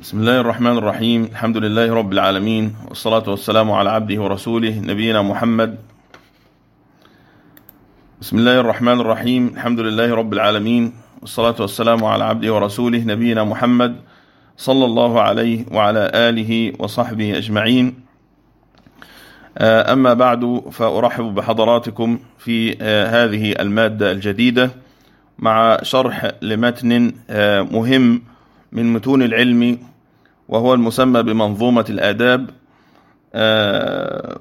بسم الله الرحمن الرحيم الحمد لله رب العالمين والصلاة والسلام على عبده ورسوله نبينا محمد بسم الله الرحمن الرحيم الحمد لله رب العالمين والصلاة والسلام على عبده ورسوله نبينا محمد صلى الله عليه وعلى آله وصحبه أجمعين أما بعد فأرحب بحضراتكم في هذه المادة الجديدة مع شرح لمتن مهم من متون العلم وهو المسمى بمنظومة الآداب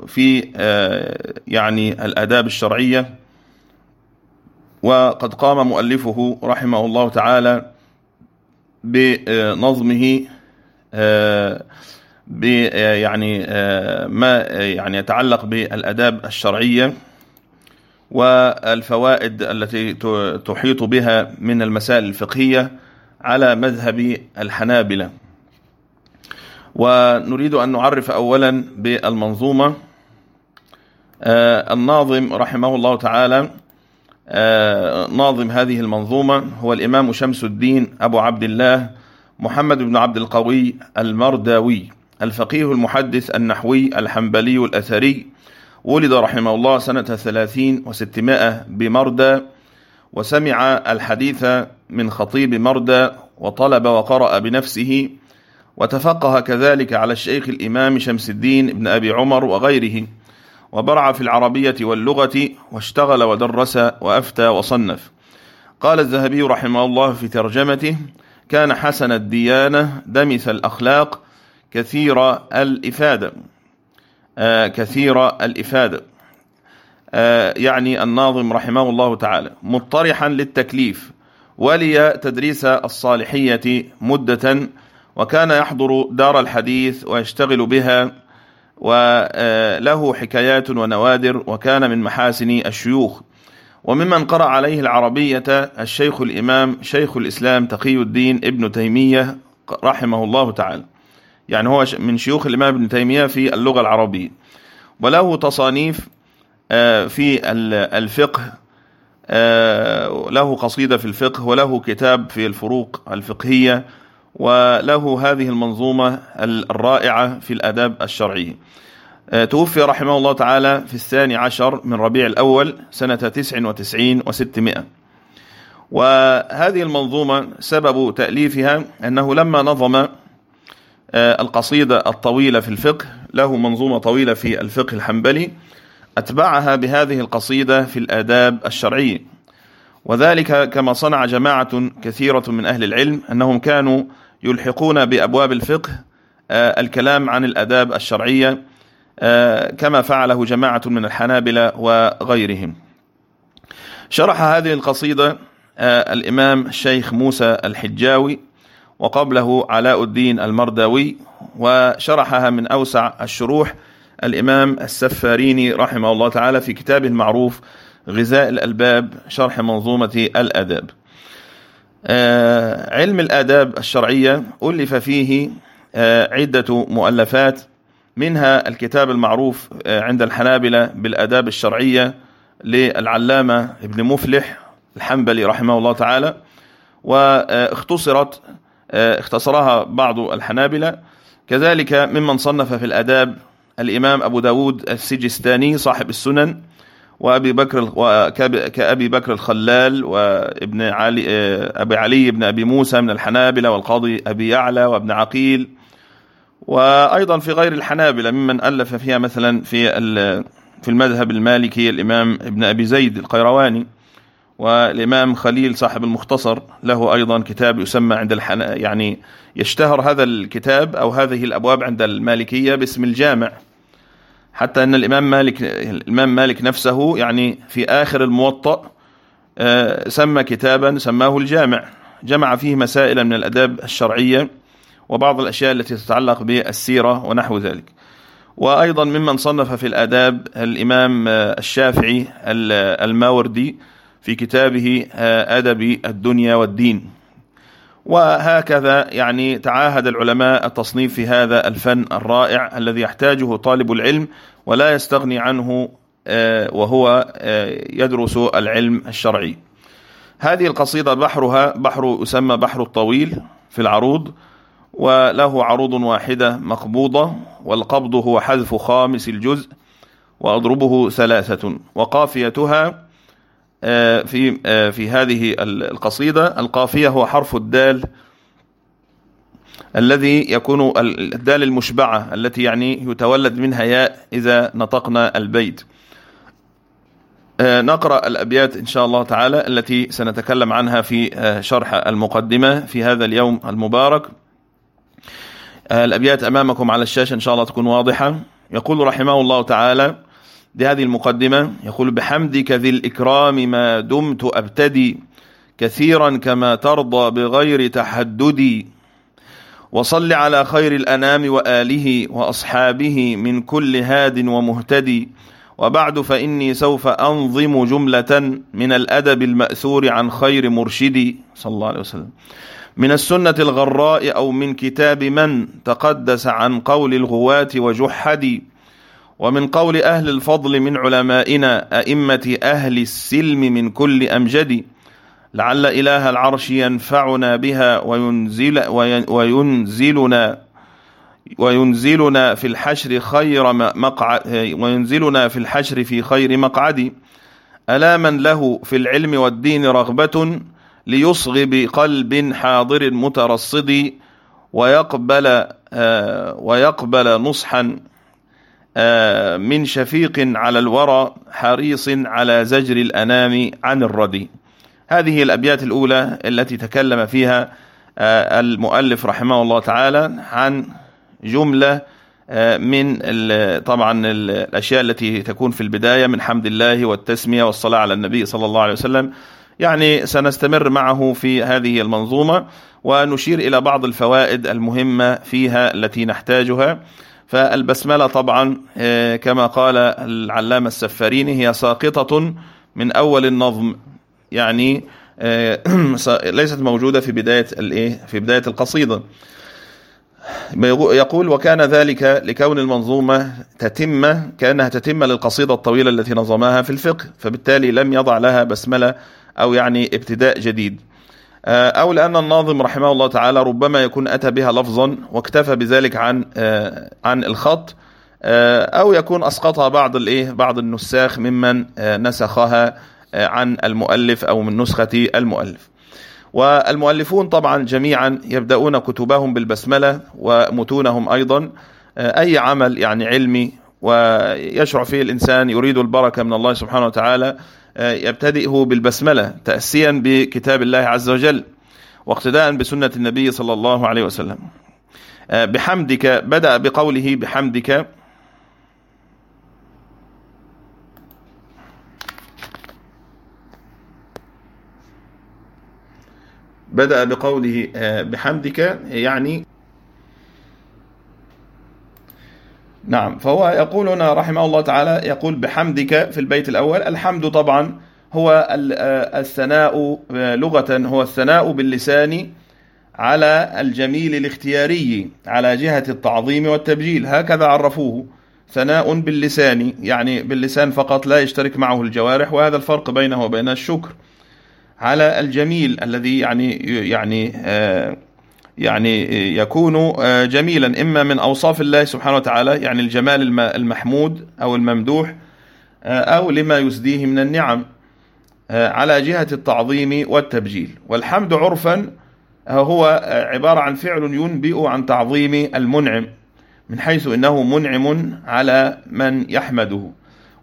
في يعني الآداب الشرعية. وقد قام مؤلفه رحمه الله تعالى بنظمه ب يعني ما يعني يتعلق بالآداب الشرعية. والفوائد التي تحيط بها من المسائل الفقهية على مذهب الحنابلة. ونريد أن نعرف أولا بالمنظومة. الناظم رحمه الله تعالى ناظم هذه المنظومة هو الإمام شمس الدين أبو عبد الله محمد بن عبد القوي المرداوي الفقيه المحدث النحوي الحنبلي الأثري. ولد رحمه الله سنة ثلاثين وستمائة بمردى. وسمع الحديث من خطيب مردى وطلب وقرأ بنفسه وتفقه كذلك على الشيخ الإمام شمس الدين بن أبي عمر وغيره وبرع في العربية واللغة واشتغل ودرس وأفتى وصنف. قال الذهبي رحمه الله في ترجمته كان حسن الديانة دمث الأخلاق كثير الإفادة. آه كثير الإفادة. يعني الناظم رحمه الله تعالى مطرحا للتكليف ولي تدريس الصالحية مدة وكان يحضر دار الحديث ويشتغل بها وله حكايات ونوادر وكان من محاسن الشيوخ. وممن قرأ عليه العربية الشيخ الإمام شيخ الإسلام تقي الدين ابن تيمية رحمه الله تعالى. يعني هو من شيوخ الإمام ابن تيمية في اللغة العربية. وله تصانيف في الفقه له قصيدة في الفقه وله كتاب في الفروق الفقهية وله هذه المنظومة الرائعة في الأداب الشرعية توفي رحمه الله تعالى في الثاني عشر من ربيع الأول سنة تسع وتسعين وستمائة. وهذه المنظومة سبب تأليفها أنه لما نظم القصيدة الطويلة في الفقه له منظومة طويلة في الفقه الحنبلي أتبعها بهذه القصيدة في الآداب الشرعية. وذلك كما صنع جماعة كثيرة من أهل العلم أنهم كانوا يلحقون بأبواب الفقه الكلام عن الأداب الشرعية كما فعله جماعة من الحنابلة وغيرهم. شرح هذه القصيدة الإمام الشيخ موسى الحجاوي وقبله علاء الدين المرداوي وشرحها من أوسع الشروح الإمام السفاريني رحمه الله تعالى في كتابه المعروف غذاء الألباب شرح منظومة الأداب علم الآداب الشرعية ألف فيه عدة مؤلفات منها الكتاب المعروف عند الحنابلة بالآداب الشرعية للعلامة ابن مفلح الحنبلي رحمه الله تعالى واختصرت اختصرها بعض الحنابلة. كذلك ممن صنف في الآداب الإمام أبو داود السجستاني صاحب السنن وأبي بكر كأبي بكر الخلال وابن علي أبي علي بن أبي موسى من الحنابلة والقاضي أبي يعلى وابن عقيل وأيضا في غير الحنابلة ممن ألف فيها مثلا في في المذهب المالكي الإمام ابن أبي زيد القيرواني والإمام خليل صاحب المختصر له أيضا كتاب يسمى عند الحن يعني يشتهر هذا الكتاب أو هذه الأبواب عند المالكية باسم الجامع. حتى أن الإمام مالك الإمام مالك نفسه يعني في آخر الموطأ سمى كتابا سماه الجامع. جمع فيه مسائل من الأداب الشرعية وبعض الأشياء التي تتعلق بالسيرة ونحو ذلك. وأيضا ممن صنف في الآداب الإمام الشافعي الماوردي في كتابه أدب الدنيا والدين. وهكذا يعني تعاهد العلماء التصنيف في هذا الفن الرائع الذي يحتاجه طالب العلم ولا يستغني عنه وهو يدرس العلم الشرعي. هذه القصيدة بحرها بحر يسمى بحر الطويل في العروض وله عروض واحدة مقبوضة والقبض هو حذف خامس الجزء وأضربه ثلاثة وقافيتها آه، في آه، في هذه القصيدة القافية هو حرف الدال الذي يكون الدال المشبعة التي يعني يتولد منها ياء إذا نطقنا البيت. آه، نقرأ الأبيات إن شاء الله تعالى التي سنتكلم عنها في شرح المقدمة في هذا اليوم المبارك. الأبيات أمامكم على الشاشة إن شاء الله تكون واضحة. يقول رحمه الله تعالى بهذه المقدمة يقول بحمدك ذي الإكرام ما دمت أبتدي كثيرا كما ترضى بغير تحددي. وصل على خير الأنام وآله وأصحابه من كل هاد ومهتدي. وبعد فإني سوف أنظم جملة من الأدب المأثور عن خير مرشدي. صلى الله عليه وسلم. من السنة الغراء أو من كتاب من تقدس عن قول الغواة وجحدي. ومن قول أهل الفضل من علمائنا أئمة أهل السلم من كل أمجد لعل إله العرش ينفعنا بها وينزل وينزلنا وينزلنا في الحشر خير مقعد وينزلنا في الحشر في خير مقعد. ألا من له في العلم والدين رغبة ليصغي بقلب حاضر مترصد ويقبل آه، ويقبل نصحا من شفيق على الورى حريص على زجر الأنام عن الردي هذه الأبيات الأولى التي تكلم فيها آه، المؤلف رحمه الله تعالى عن جملة آه، من طبعا الأشياء التي تكون في البداية من حمد الله والتسمية والصلاة على النبي صلى الله عليه وسلم. يعني سنستمر معه في هذه المنظومة ونشير إلى بعض الفوائد المهمة فيها التي نحتاجها. فالبسملة طبعا آه، كما قال العلامة السفاريني هي ساقطة من أول النظم. يعني آه، ليست موجودة في بداية الإيه؟ في بداية القصيدة. يقول وكان ذلك لكون المنظومة تتم كأنها تتم للقصيدة الطويلة التي نظمها في الفقه فبالتالي لم يضع لها بسملة أو يعني ابتداء جديد. أو لأن الناظم رحمه الله تعالى ربما يكون أتى بها لفظا واكتفى بذلك عن آه، عن الخط آه، أو يكون أسقطها بعض الإيه بعض النساخ ممن نسخها عن المؤلف أو من نسخة المؤلف. والمؤلفون طبعا جميعا يبدأون كتبهم بالبسملة ومتونهم أيضا أي عمل يعني علمي ويشعر فيه الإنسان يريد البركة من الله سبحانه وتعالى يبتدئه بالبسملة تأسيا بكتاب الله عز وجل واقتداء بسنة النبي صلى الله عليه وسلم. آه، بحمدك بدأ بقوله بحمدك. بدأ بقوله آه، بحمدك يعني نعم. فهو يقول هنا رحمه الله تعالى يقول بحمدك في البيت الأول الحمد طبعا هو آه، الثناء آه، لغة هو الثناء باللسان على الجميل الاختياري على جهة التعظيم والتبجيل. هكذا عرفوه. ثناء باللسان يعني باللسان فقط لا يشترك معه الجوارح وهذا الفرق بينه وبين الشكر. على الجميل الذي يعني يعني آه يعني يكون آه، جميلا. إما من أوصاف الله سبحانه وتعالى يعني الجمال المحمود أو الممدوح آه، أو لما يسديه من النعم آه، على جهة التعظيم والتبجيل. والحمد عرفا هو عبارة عن فعل ينبئ عن تعظيم المنعم من حيث إنه منعم على من يحمده.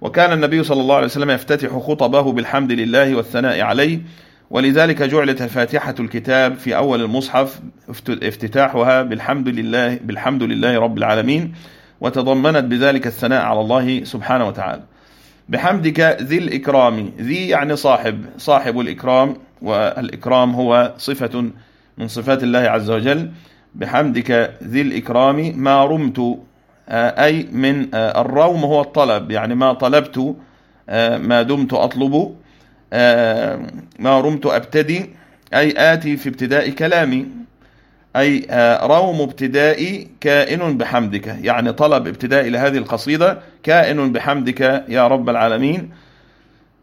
وكان النبي صلى الله عليه وسلم يفتتح خطبه بالحمد لله والثناء عليه ولذلك جعلت فاتحة الكتاب في أول المصحف افتتاحها بالحمد لله بالحمد لله رب العالمين وتضمنت بذلك الثناء على الله سبحانه وتعالى. بحمدك ذي الإكرام ذي يعني صاحب صاحب الإكرام والإكرام هو صفة من صفات الله عز وجل. بحمدك ذي الإكرام ما رمت آه، أي من آه، الروم هو الطلب يعني ما طلبت آه، ما دمت أطلب. ما رمت أبتدي أي آتي في ابتداء كلامي أي آه، روم ابتدائي كائن بحمدك. يعني طلب ابتدائي لهذه القصيدة كائن بحمدك يا رب العالمين.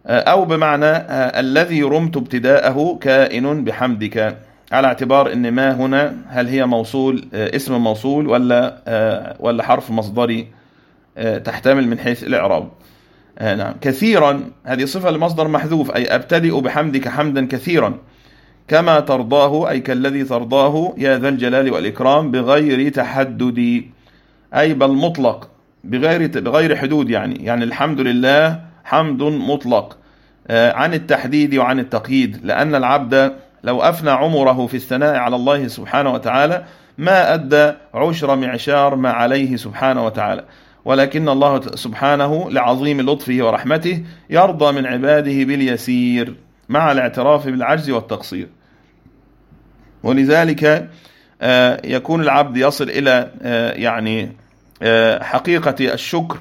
آه، أو بمعنى الذي رمت ابتداءه كائن بحمدك. على اعتبار إن ما هنا هل هي موصول اسم موصول ولا ولا حرف مصدري تحتمل من حيث الإعراب. نعم. كثيرا هذه صفة لمصدر محذوف أي أبتدئ بحمدك حمدا كثيرا. كما ترضاه أي كالذي ترضاه يا ذا الجلال والإكرام بغير تحدد. أي بل مطلق بغير بغير حدود يعني. يعني الحمد لله حمد مطلق. عن التحديد وعن التقييد. لأن العبد لو أفنى عمره في الثناء على الله سبحانه وتعالى ما أدى عشر معشار ما عليه سبحانه وتعالى. ولكن الله سبحانه لعظيم لطفه ورحمته يرضى من عباده باليسير مع الاعتراف بالعجز والتقصير. ولذلك يكون العبد يصل إلى يعني حقيقة الشكر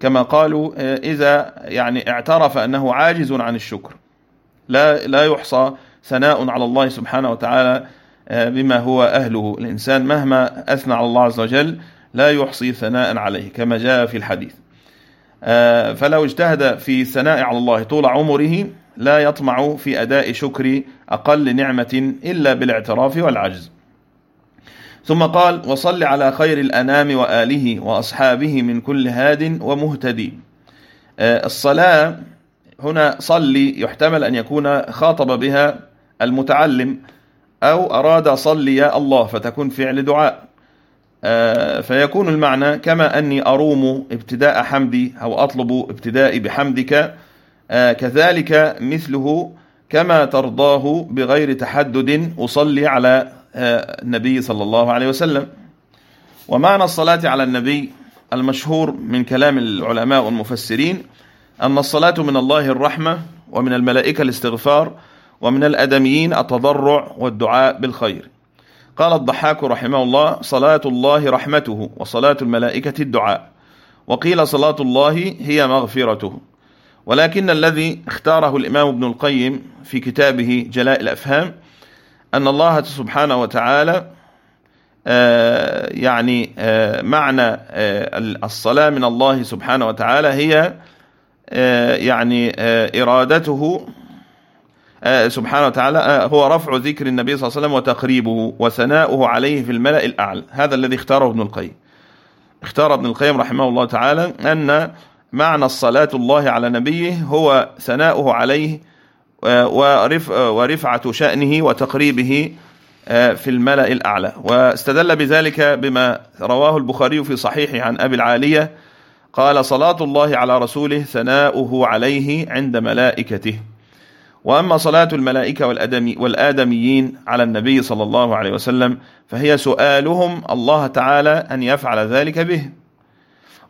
كما قالوا إذا يعني اعترف أنه عاجز عن الشكر. لا لا يحصى ثناء على الله سبحانه وتعالى بما هو أهله. الإنسان مهما أثنى على الله عز وجل لا يحصي ثناء عليه كما جاء في الحديث. فلو اجتهد في الثناء على الله طول عمره لا يطمع في أداء شكر أقل نعمة إلا بالاعتراف والعجز. ثم قال وصل على خير الأنام وآله وأصحابه من كل هاد ومهتدي. الصلاة هنا صلي يحتمل أن يكون خاطب بها المتعلم أو أراد صلي يا الله فتكون فعل دعاء. فيكون المعنى كما أني أروم ابتداء حمدي أو أطلب ابتدائي بحمدك كذلك مثله كما ترضاه بغير تحدد أصلي على النبي صلى الله عليه وسلم. ومعنى الصلاة على النبي المشهور من كلام العلماء والمفسرين أن الصلاة من الله الرحمة ومن الملائكة الاستغفار ومن الأدميين التضرع والدعاء بالخير. قال الضحاك رحمه الله صلاة الله رحمته وصلاة الملائكة الدعاء. وقيل صلاة الله هي مغفرته. ولكن الذي اختاره الإمام ابن القيم في كتابه جلاء الأفهام أن الله سبحانه وتعالى يعني معنى الصلاة من الله سبحانه وتعالى هي يعني إرادته سبحانه وتعالى هو رفع ذكر النبي صلى الله عليه وسلم وتقريبه وثناؤه عليه في الملأ الأعلى. هذا الذي اختاره ابن القيم. اختار ابن القيم رحمه الله تعالى أن معنى الصلاة الله على نبيه هو ثناؤه عليه ورف ورفعة شأنه وتقريبه في الملأ الأعلى. واستدل بذلك بما رواه البخاري في صحيحه عن أبي العالية قال صلاة الله على رسوله ثناؤه عليه عند ملائكته. وأما صلاة الملائكة والآدميين على النبي صلى الله عليه وسلم فهي سؤالهم الله تعالى أن يفعل ذلك به.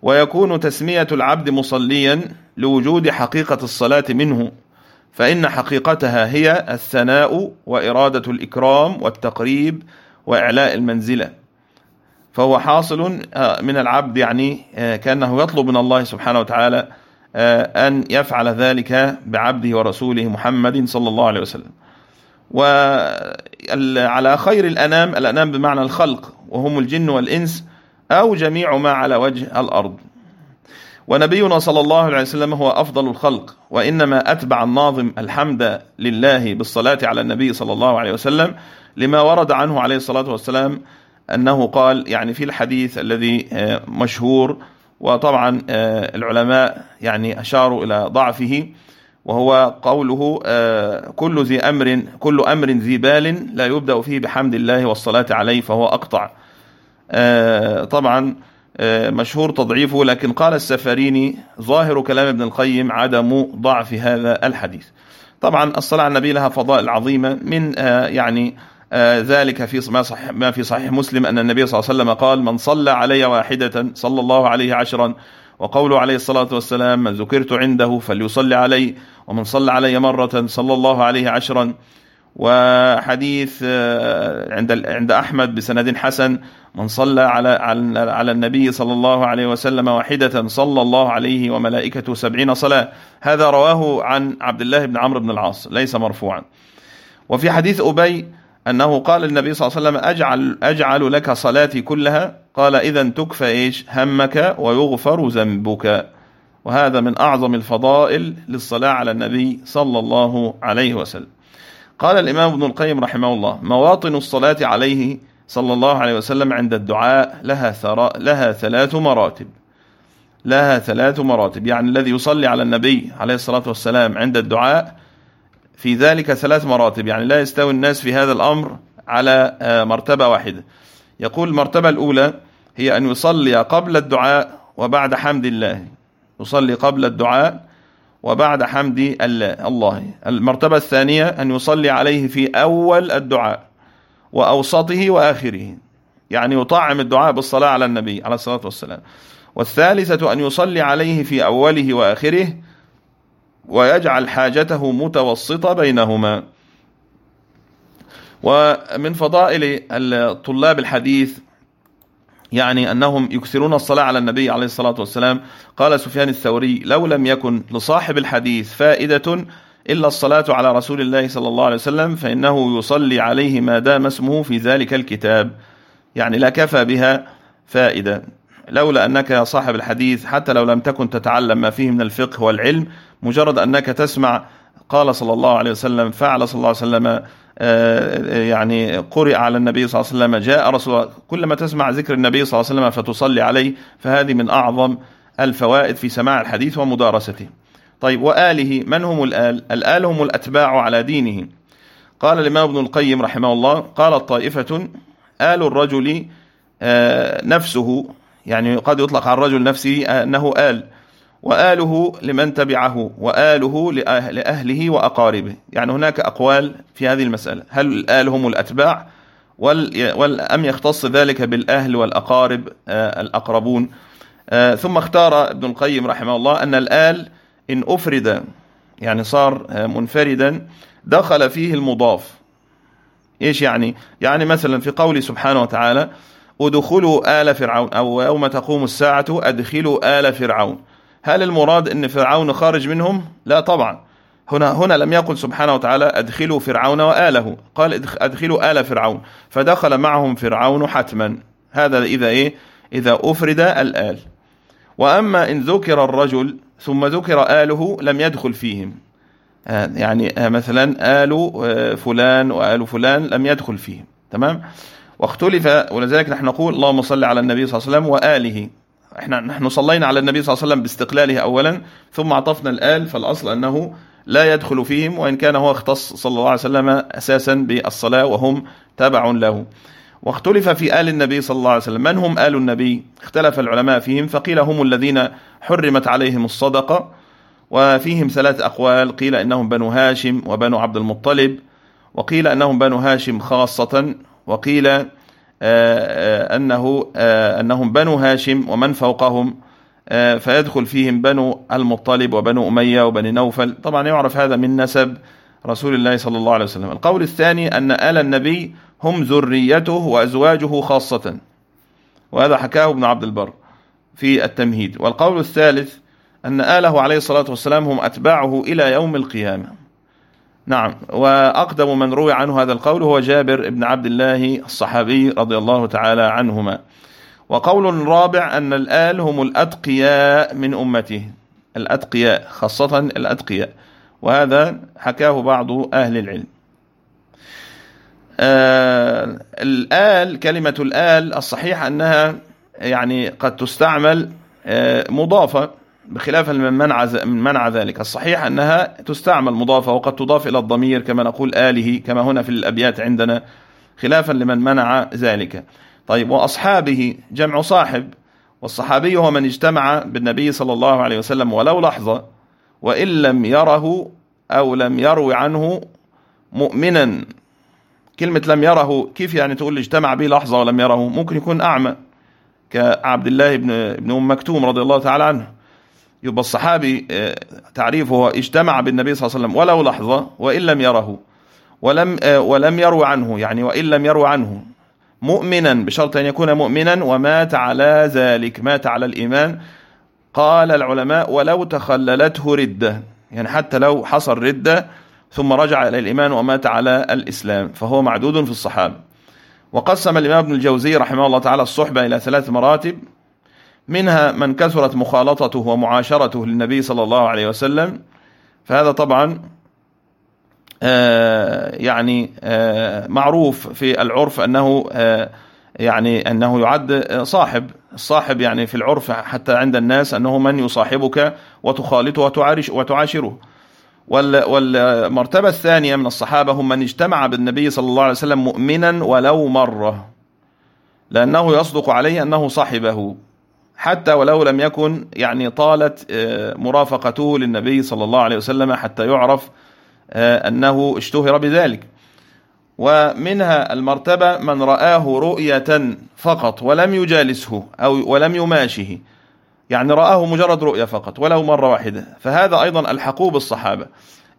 ويكون تسمية العبد مصليا لوجود حقيقة الصلاة منه فإن حقيقتها هي الثناء وإرادة الإكرام والتقريب وإعلاء المنزلة. فهو حاصل من العبد يعني كأنه يطلب من الله سبحانه وتعالى أن يفعل ذلك بعبده ورسوله محمد صلى الله عليه وسلم. وعلى خير الأنام الأنام بمعنى الخلق وهم الجن والإنس أو جميع ما على وجه الأرض. ونبينا صلى الله عليه وسلم هو أفضل الخلق وإنما أتبع الناظم الحمد لله بالصلاة على النبي صلى الله عليه وسلم لما ورد عنه عليه الصلاة والسلام أنه قال يعني في الحديث الذي مشهور وطبعا العلماء يعني أشاروا إلى ضعفه وهو قوله كل ذي أمر كل أمر ذي بال لا يبدأ فيه بحمد الله والصلاة عليه فهو أقطع. طبعا مشهور تضعيفه لكن قال السفريني ظاهر كلام ابن القيم عدم ضعف هذا الحديث. طبعا الصلاة على النبي لها فضائل عظيمة من يعني ذلك في ما, صح ما في صحيح مسلم أن النبي صلى الله عليه وسلم قال من صلى علي واحدة صلى الله عليه عشرا وقوله عليه الصلاة والسلام من ذكرت عنده فليصلي علي ومن صلى علي مرة صلى الله عليه عشرا. وحديث عند عند أحمد بسند حسن من صلى على على النبي صلى الله عليه وسلم واحدة صلى الله عليه وملائكته سبعين صلاة. هذا رواه عن عبد الله بن عمرو بن العاص ليس مرفوعا. وفي حديث أبي أنه قال النبي صلى الله عليه وسلم أجعل, أجعل لك صلاتي كلها. قال إذا تكفى إيش؟ همك ويغفر ذنبك. وهذا من أعظم الفضائل للصلاة على النبي صلى الله عليه وسلم. قال الإمام ابن القيم رحمه الله مواطن الصلاة عليه صلى الله عليه وسلم عند الدعاء لها, لها ثلاث مراتب. لها ثلاث مراتب. يعني الذي يصلي على النبي عليه الصلاة والسلام عند الدعاء في ذلك ثلاث مراتب. يعني لا يستوي الناس في هذا الأمر على آه، مرتبة واحدة. يقول المرتبة الأولى هي أن يصلي قبل الدعاء وبعد حمد الله. يصلي قبل الدعاء وبعد حمد الله المرتبة الثانية أن يصلي عليه في أول الدعاء وأوسطه وآخره. يعني يطعم الدعاء بالصلاة على النبي عليه الصلاة والسلام. والثالثة أن يصلي عليه في أوله وآخره ويجعل حاجته متوسطة بينهما. ومن فضائل طلاب الحديث يعني أنهم يكثرون الصلاة على النبي عليه الصلاة والسلام. قال سفيان الثوري لو لم يكن لصاحب الحديث فائدة إلا الصلاة على رسول الله صلى الله عليه وسلم فإنه يصلي عليه ما دام اسمه في ذلك الكتاب. يعني لا كفى بها فائدة. لولا أنك يا صاحب الحديث حتى لو لم تكن تتعلم ما فيه من الفقه والعلم مجرد أنك تسمع قال صلى الله عليه وسلم فعل صلى الله عليه وسلم آه، يعني قرئ على النبي صلى الله عليه وسلم جاء رسول كلما تسمع ذكر النبي صلى الله عليه وسلم فتصلي عليه فهذه من أعظم الفوائد في سماع الحديث ومدارسته. طيب وآله من هم الآل؟ الآل هم الأتباع على دينه. قال الإمام ابن القيم رحمه الله قال طائفة آل الرجل آه، نفسه يعني قد يطلق على الرجل نفسه أنه آل. وآله لمن تبعه وآله لأهله وأقاربه. يعني هناك أقوال في هذه المسألة. هل الآل هم الأتباع؟ أم يختص ذلك بالأهل والأقارب آه، الأقربون؟ آه، ثم اختار ابن القيم رحمه الله أن الآل إن أفرد يعني صار آه، منفردا دخل فيه المضاف. إيش يعني؟ يعني مثلا في قوله سبحانه وتعالى أدخلوا آل فرعون أو يوم تقوم الساعة أدخلوا آل فرعون هل المراد أن فرعون خارج منهم؟ لا طبعا. هنا هنا لم يقل سبحانه وتعالى أدخلوا فرعون وآله. قال أدخلوا آل فرعون. فدخل معهم فرعون حتما. هذا إذا إيه؟ إذا أفرد الآل. وأما إن ذكر الرجل ثم ذكر آله لم يدخل فيهم. آه، يعني آه، مثلا آل آه، فلان وآل فلان لم يدخل فيهم. تمام؟ واختلف ولذلك نحن نقول اللهم صل على النبي صلى الله عليه وسلم وآله. إحنا نحن صلينا على النبي صلى الله عليه وسلم باستقلاله اولا ثم عطفنا الآل فالأصل أنه لا يدخل فيهم وإن كان هو اختص صلى الله عليه وسلم أساسا بالصلاة وهم تبع له. واختلف في آل النبي صلى الله عليه وسلم. من هم آل النبي؟ اختلف العلماء فيهم فقيل هم الذين حرمت عليهم الصدقة وفيهم ثلاث أقوال. قيل إنهم بنو هاشم وبنو عبد المطلب وقيل أنهم بنو هاشم خاصة وقيل أنه آه، أنهم بنو هاشم ومن فوقهم آه، فيدخل فيهم بنو المطلب وبنو أمية وبني نوفل. طبعا يعرف هذا من نسب رسول الله صلى الله عليه وسلم. القول الثاني أن آل النبي هم ذريته وأزواجه خاصة وهذا حكاه ابن عبد البر في التمهيد. والقول الثالث أن آله عليه الصلاة والسلام هم أتباعه إلى يوم القيامة. نعم. وأقدم من روي عنه هذا القول هو جابر بن عبد الله الصحابي رضي الله تعالى عنهما. وقول رابع أن الآل هم الأتقياء من أمته. الأتقياء خاصة الأتقياء. وهذا حكاه بعض أهل العلم. آه الآل كلمة الآل الصحيح أنها يعني قد تستعمل آه مضافة بخلاف من منع من منع ذلك. الصحيح أنها تستعمل مضافة وقد تضاف إلى الضمير كما نقول آله كما هنا في الأبيات عندنا خلافا لمن منع ذلك. طيب وأصحابه جمع صاحب والصحابي هو من اجتمع بالنبي صلى الله عليه وسلم ولو لحظة وإن لم يره أو لم يروي عنه مؤمنا. كلمة لم يره كيف يعني تقول اجتمع به لحظة ولم يره؟ ممكن يكون أعمى كعبد الله بن ابن أم مكتوم رضي الله تعالى عنه. يبقى الصحابي آه، تعريفه اجتمع بالنبي صلى الله عليه وسلم ولو لحظة وإن لم يره ولم آه، ولم يروي عنه يعني وإن لم يروي عنه. مؤمنا بشرط أن يكون مؤمنا ومات على ذلك مات على الإيمان. قال العلماء ولو تخللته ردة يعني حتى لو حصل ردة ثم رجع إلى الإيمان ومات على الإسلام فهو معدود في الصحابة. وقسم الإمام ابن الجوزي رحمه الله تعالى الصحبة إلى ثلاث مراتب. منها من كثرت مخالطته ومعاشرته للنبي صلى الله عليه وسلم. فهذا طبعا يعني معروف في العرف أنه يعني أنه يعد صاحب. الصاحب يعني في العرف حتى عند الناس أنه من يصاحبك وتخالطه وتعايش وتعاشره. والمرتبة الثانية من الصحابة هم من اجتمع بالنبي صلى الله عليه وسلم مؤمنا ولو مرة. لأنه يصدق عليه أنه صاحبه. حتى ولو لم يكن يعني طالت آه، مرافقته للنبي صلى الله عليه وسلم حتى يعرف آه، أنه اشتهر بذلك. ومنها المرتبة من رآه رؤية فقط ولم يجالسه أو ولم يماشه يعني رآه مجرد رؤية فقط ولو مرة واحدة. فهذا أيضا الحقوب الصحابة.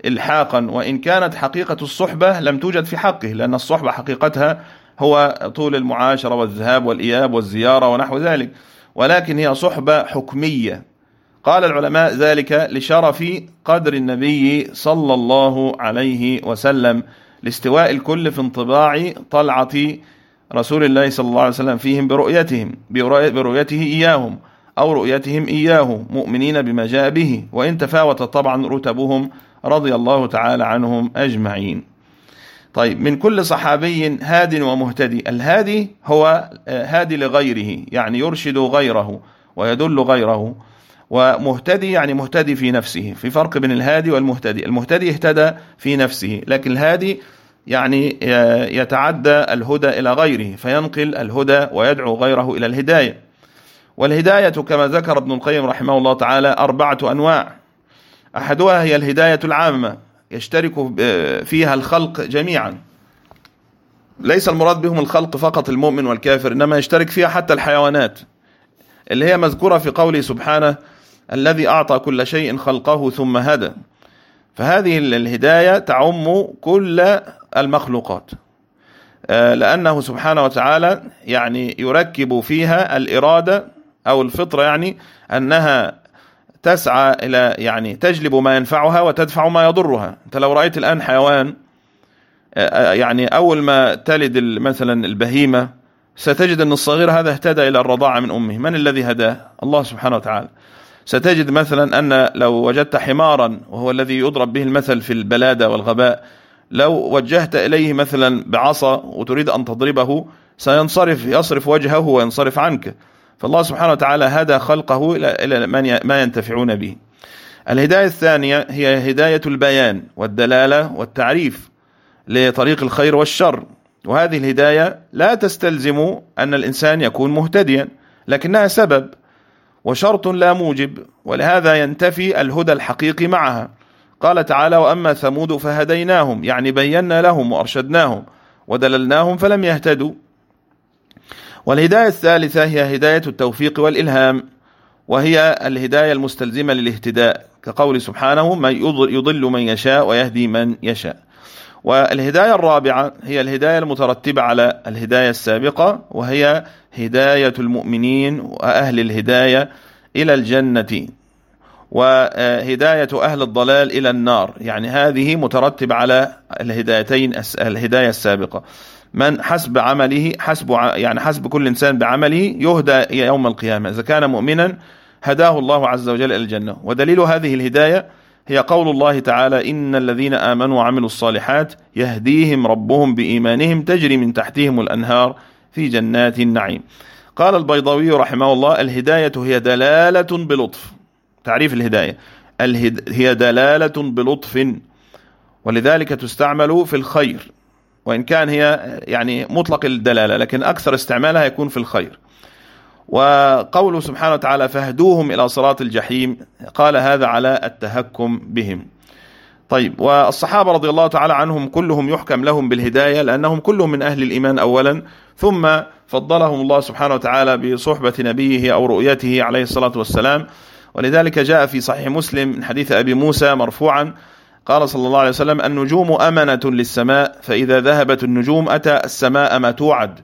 الحاقا وإن كانت حقيقة الصحبة لم توجد في حقه لأن الصحبة حقيقتها هو طول المعاشرة والذهاب والإياب والزيارة ونحو ذلك. ولكن هي صحبة حكمية. قال العلماء ذلك لشرف قدر النبي صلى الله عليه وسلم لاستواء الكل في انطباع طلعة رسول الله صلى الله عليه وسلم فيهم برؤيتهم برؤيته إياهم أو رؤيتهم إياه مؤمنين بما جاء به وإن تفاوت طبعا رتبهم رضي الله تعالى عنهم أجمعين. طيب من كل صحابي هاد ومهتدي الهادي هو آه، هادي لغيره يعني يرشد غيره ويدل غيره. ومهتدي يعني مهتدي في نفسه في فرق بين الهادي والمهتدي. المهتدي اهتدى في نفسه لكن الهادي يعني آه، يتعدى الهدى إلى غيره فينقل الهدى ويدعو غيره إلى الهداية. والهداية كما ذكر ابن القيم رحمه الله تعالى أربعة أنواع. أحدها هي الهداية العامة. يشترك فيها الخلق جميعا. ليس المراد بهم الخلق فقط المؤمن والكافر إنما يشترك فيها حتى الحيوانات اللي هي مذكورة في قوله سبحانه الذي أعطى كل شيء خلقه ثم هدى. فهذه الهداية تعم كل المخلوقات. آه، لأنه سبحانه وتعالى يعني يركب فيها الإرادة أو الفطرة يعني أنها تسعى إلى يعني تجلب ما ينفعها وتدفع ما يضرها. أنت لو رأيت الآن حيوان آه، يعني أول ما تلد مثلا البهيمة ستجد أن الصغير هذا اهتدى إلى الرضاعة من أمه. من الذي هداه؟ الله سبحانه وتعالى. ستجد مثلا أن لو وجدت حمارا وهو الذي يضرب به المثل في البلادة والغباء لو وجهت إليه مثلا بعصا وتريد أن تضربه سينصرف يصرف وجهه وينصرف عنك. فالله سبحانه وتعالى هدى خلقه إلى ما ينتفعون به. الهداية الثانية هي هداية البيان والدلالة والتعريف لطريق الخير والشر. وهذه الهداية لا تستلزم أن الإنسان يكون مهتديا لكنها سبب وشرط لا موجب ولهذا ينتفي الهدى الحقيقي معها. قال تعالى وأما ثمود فهديناهم. يعني بينا لهم وأرشدناهم ودللناهم فلم يهتدوا. والهداية الثالثة هي هداية التوفيق والإلهام وهي الهداية المستلزمة للاهتداء كقول سبحانه من يضل من يشاء ويهدي من يشاء. والهداية الرابعة هي الهداية المترتبة على الهداية السابقة وهي هداية المؤمنين وأهل الهداية إلى الجنة وهداية أهل الضلال إلى النار يعني هذه مترتبة على الهدايتين الهداية السابقة. من حسب عمله حسب يعني حسب كل إنسان بعمله يهدى يوم القيامة. إذا كان مؤمنا هداه الله عز وجل إلى الجنة. ودليل هذه الهداية هي قول الله تعالى إن الذين آمنوا وعملوا الصالحات يهديهم ربهم بإيمانهم تجري من تحتهم الأنهار في جنات النعيم. قال البيضاوي رحمه الله الهداية هي دلالة بلطف. تعريف الهداية. الهد... هي دلالة بلطف. ولذلك تستعمل في الخير. وإن كان هي يعني مطلق الدلالة لكن أكثر استعمالها يكون في الخير. وقوله سبحانه وتعالى فاهدوهم إلى صراط الجحيم قال هذا على التهكم بهم. طيب والصحابة رضي الله تعالى عنهم كلهم يحكم لهم بالهداية لأنهم كلهم من أهل الإيمان أولا. ثم فضلهم الله سبحانه وتعالى بصحبة نبيه أو رؤيته عليه الصلاة والسلام. ولذلك جاء في صحيح مسلم من حديث أبي موسى مرفوعا قال صلى الله عليه وسلم النجوم أمنة للسماء فإذا ذهبت النجوم أتى السماء ما توعد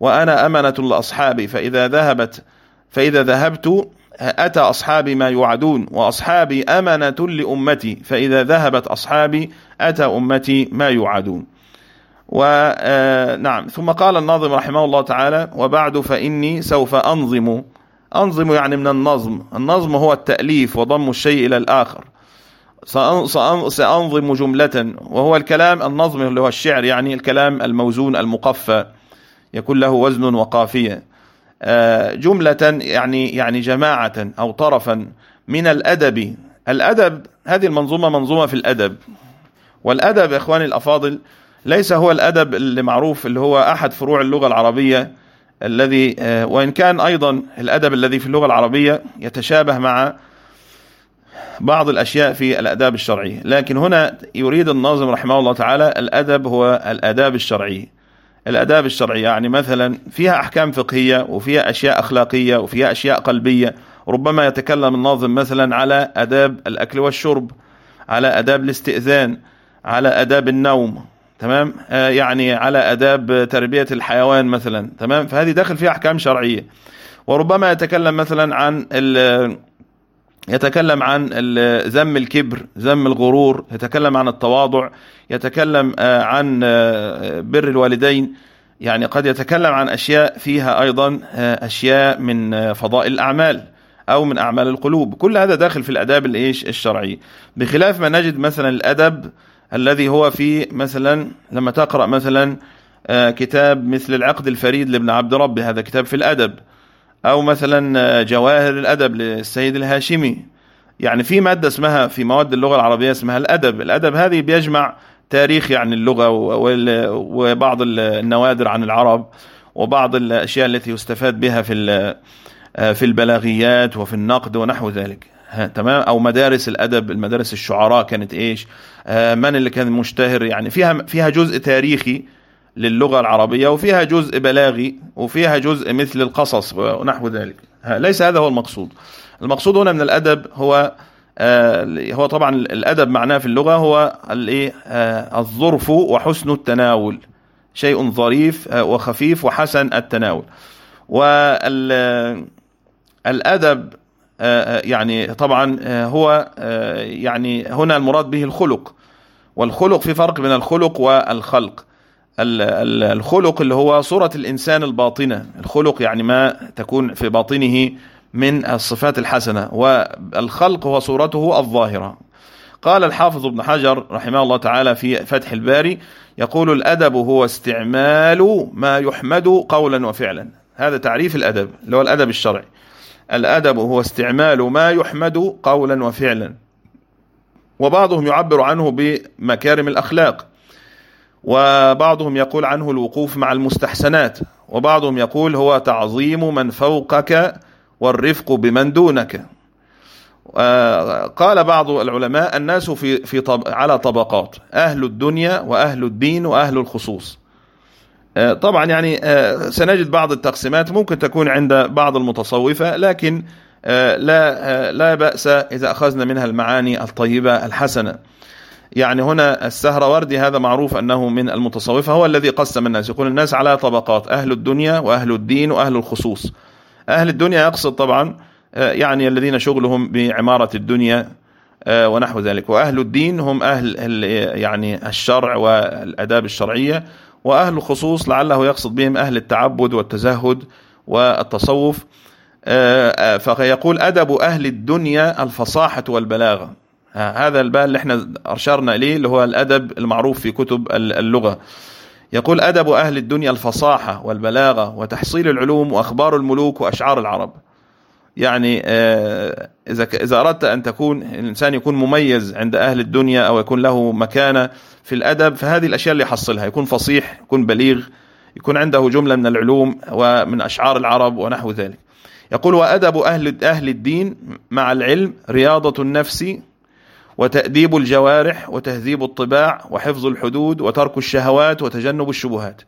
وأنا أمنة لأصحابي فإذا ذهبت فإذا ذهبت أتى أصحابي ما يوعدون وأصحابي أمنة لأمتي فإذا ذهبت أصحابي أتى أمتي ما يوعدون. ونعم ثم قال الناظم رحمه الله تعالى وبعد فإني سوف أنظم. أنظم يعني من النظم. النظم هو التأليف وضم الشيء إلى الآخر. سأنظم جملة وهو الكلام النظم اللي هو الشعر يعني الكلام الموزون المقفى يكون له وزن وقافية. آه، جملة يعني يعني جماعة أو طرفا من الأدب. الأدب هذه المنظومة منظومة في الأدب. والأدب يا إخواني الأفاضل ليس هو الأدب اللي معروف اللي هو أحد فروع اللغة العربية الذي آه، وإن كان أيضا الأدب الذي في اللغة العربية يتشابه مع بعض الأشياء في الأداب الشرعية. لكن هنا يريد الناظم رحمه الله تعالى الأدب هو الأداب الشرعية. الأداب الشرعية يعني مثلا فيها أحكام فقهية وفيها أشياء أخلاقية وفيها أشياء قلبية. ربما يتكلم الناظم مثلا على أداب الأكل والشرب على أداب الاستئذان على أداب النوم تمام؟ آه يعني على أداب تربية الحيوان مثلا تمام؟ فهذه داخل فيها أحكام شرعية. وربما يتكلم مثلا عن يتكلم عن ذم الكبر ذم الغرور يتكلم عن التواضع يتكلم آه، عن آه، بر الوالدين. يعني قد يتكلم عن أشياء فيها أيضا آه، أشياء من فضائل الأعمال أو من أعمال القلوب. كل هذا داخل في الأداب الإيش الشرعي بخلاف ما نجد مثلا الأدب الذي هو في مثلا لما تقرأ مثلا كتاب مثل العقد الفريد لابن عبد ربي هذا كتاب في الأدب. أو مثلا جواهر الأدب للسيد الهاشمي. يعني في مادة اسمها في مواد اللغة العربية اسمها الأدب. الأدب هذه بيجمع تاريخ يعني اللغة وبعض النوادر عن العرب وبعض الأشياء التي يستفاد بها في في البلاغيات وفي النقد ونحو ذلك. تمام؟ أو مدارس الأدب المدارس الشعراء كانت إيش؟ من اللي كان مشتهر؟ يعني فيها فيها جزء تاريخي للغة العربية وفيها جزء بلاغي وفيها جزء مثل القصص ونحو ذلك. ليس هذا هو المقصود. المقصود هنا من الأدب هو آه، هو طبعا الأدب معناه في اللغة هو آه، الظرف وحسن التناول. شيء ظريف آه، وخفيف وحسن التناول. والأدب يعني طبعا هو يعني هنا المراد به الخلق. والخلق في فرق بين الخلق والخلق. الخلق اللي هو صورة الإنسان الباطنة. الخلق يعني ما تكون في باطنه من الصفات الحسنة والخلق هو صورته الظاهرة. قال الحافظ ابن حجر رحمه الله تعالى في فتح الباري يقول الأدب هو استعمال ما يحمد قولا وفعلا. هذا تعريف الأدب اللي هو الأدب الشرعي. الأدب هو استعمال ما يحمد قولا وفعلا. وبعضهم يعبر عنه بمكارم الأخلاق. وبعضهم يقول عنه الوقوف مع المستحسنات وبعضهم يقول هو تعظيم من فوقك والرفق بمن دونك. قال بعض العلماء الناس في في طب على طبقات أهل الدنيا وأهل الدين وأهل الخصوص. طبعا يعني سنجد بعض التقسيمات ممكن تكون عند بعض المتصوفة لكن لا لا بأس إذا أخذنا منها المعاني الطيبة الحسنة. يعني هنا السهروردي هذا معروف أنه من المتصوفة هو الذي قسم الناس. يقول الناس على طبقات أهل الدنيا وأهل الدين وأهل الخصوص. أهل الدنيا يقصد طبعا آه، يعني الذين شغلهم بعمارة الدنيا آه، ونحو ذلك. وأهل الدين هم أهل يعني الشرع والأداب الشرعية وأهل الخصوص لعله يقصد بهم أهل التعبد والتزهد والتصوف. آه، فيقول أدب أهل الدنيا الفصاحة والبلاغة. هذا الباء اللي إحنا أرشرنا إليه اللي هو الأدب المعروف في كتب اللغة. يقول أدب أهل الدنيا الفصاحة والبلاغة وتحصيل العلوم وأخبار الملوك وأشعار العرب. يعني آه، إذا إذا أردت أن تكون الإنسان يكون مميز عند أهل الدنيا أو يكون له مكانة في الأدب فهذه الأشياء اللي يحصلها. يكون فصيح يكون بليغ يكون عنده جملة من العلوم ومن أشعار العرب ونحو ذلك. يقول وأدب أهل أهل الدين مع العلم رياضة النفس وتأديب الجوارح وتهذيب الطباع وحفظ الحدود وترك الشهوات وتجنب الشبهات.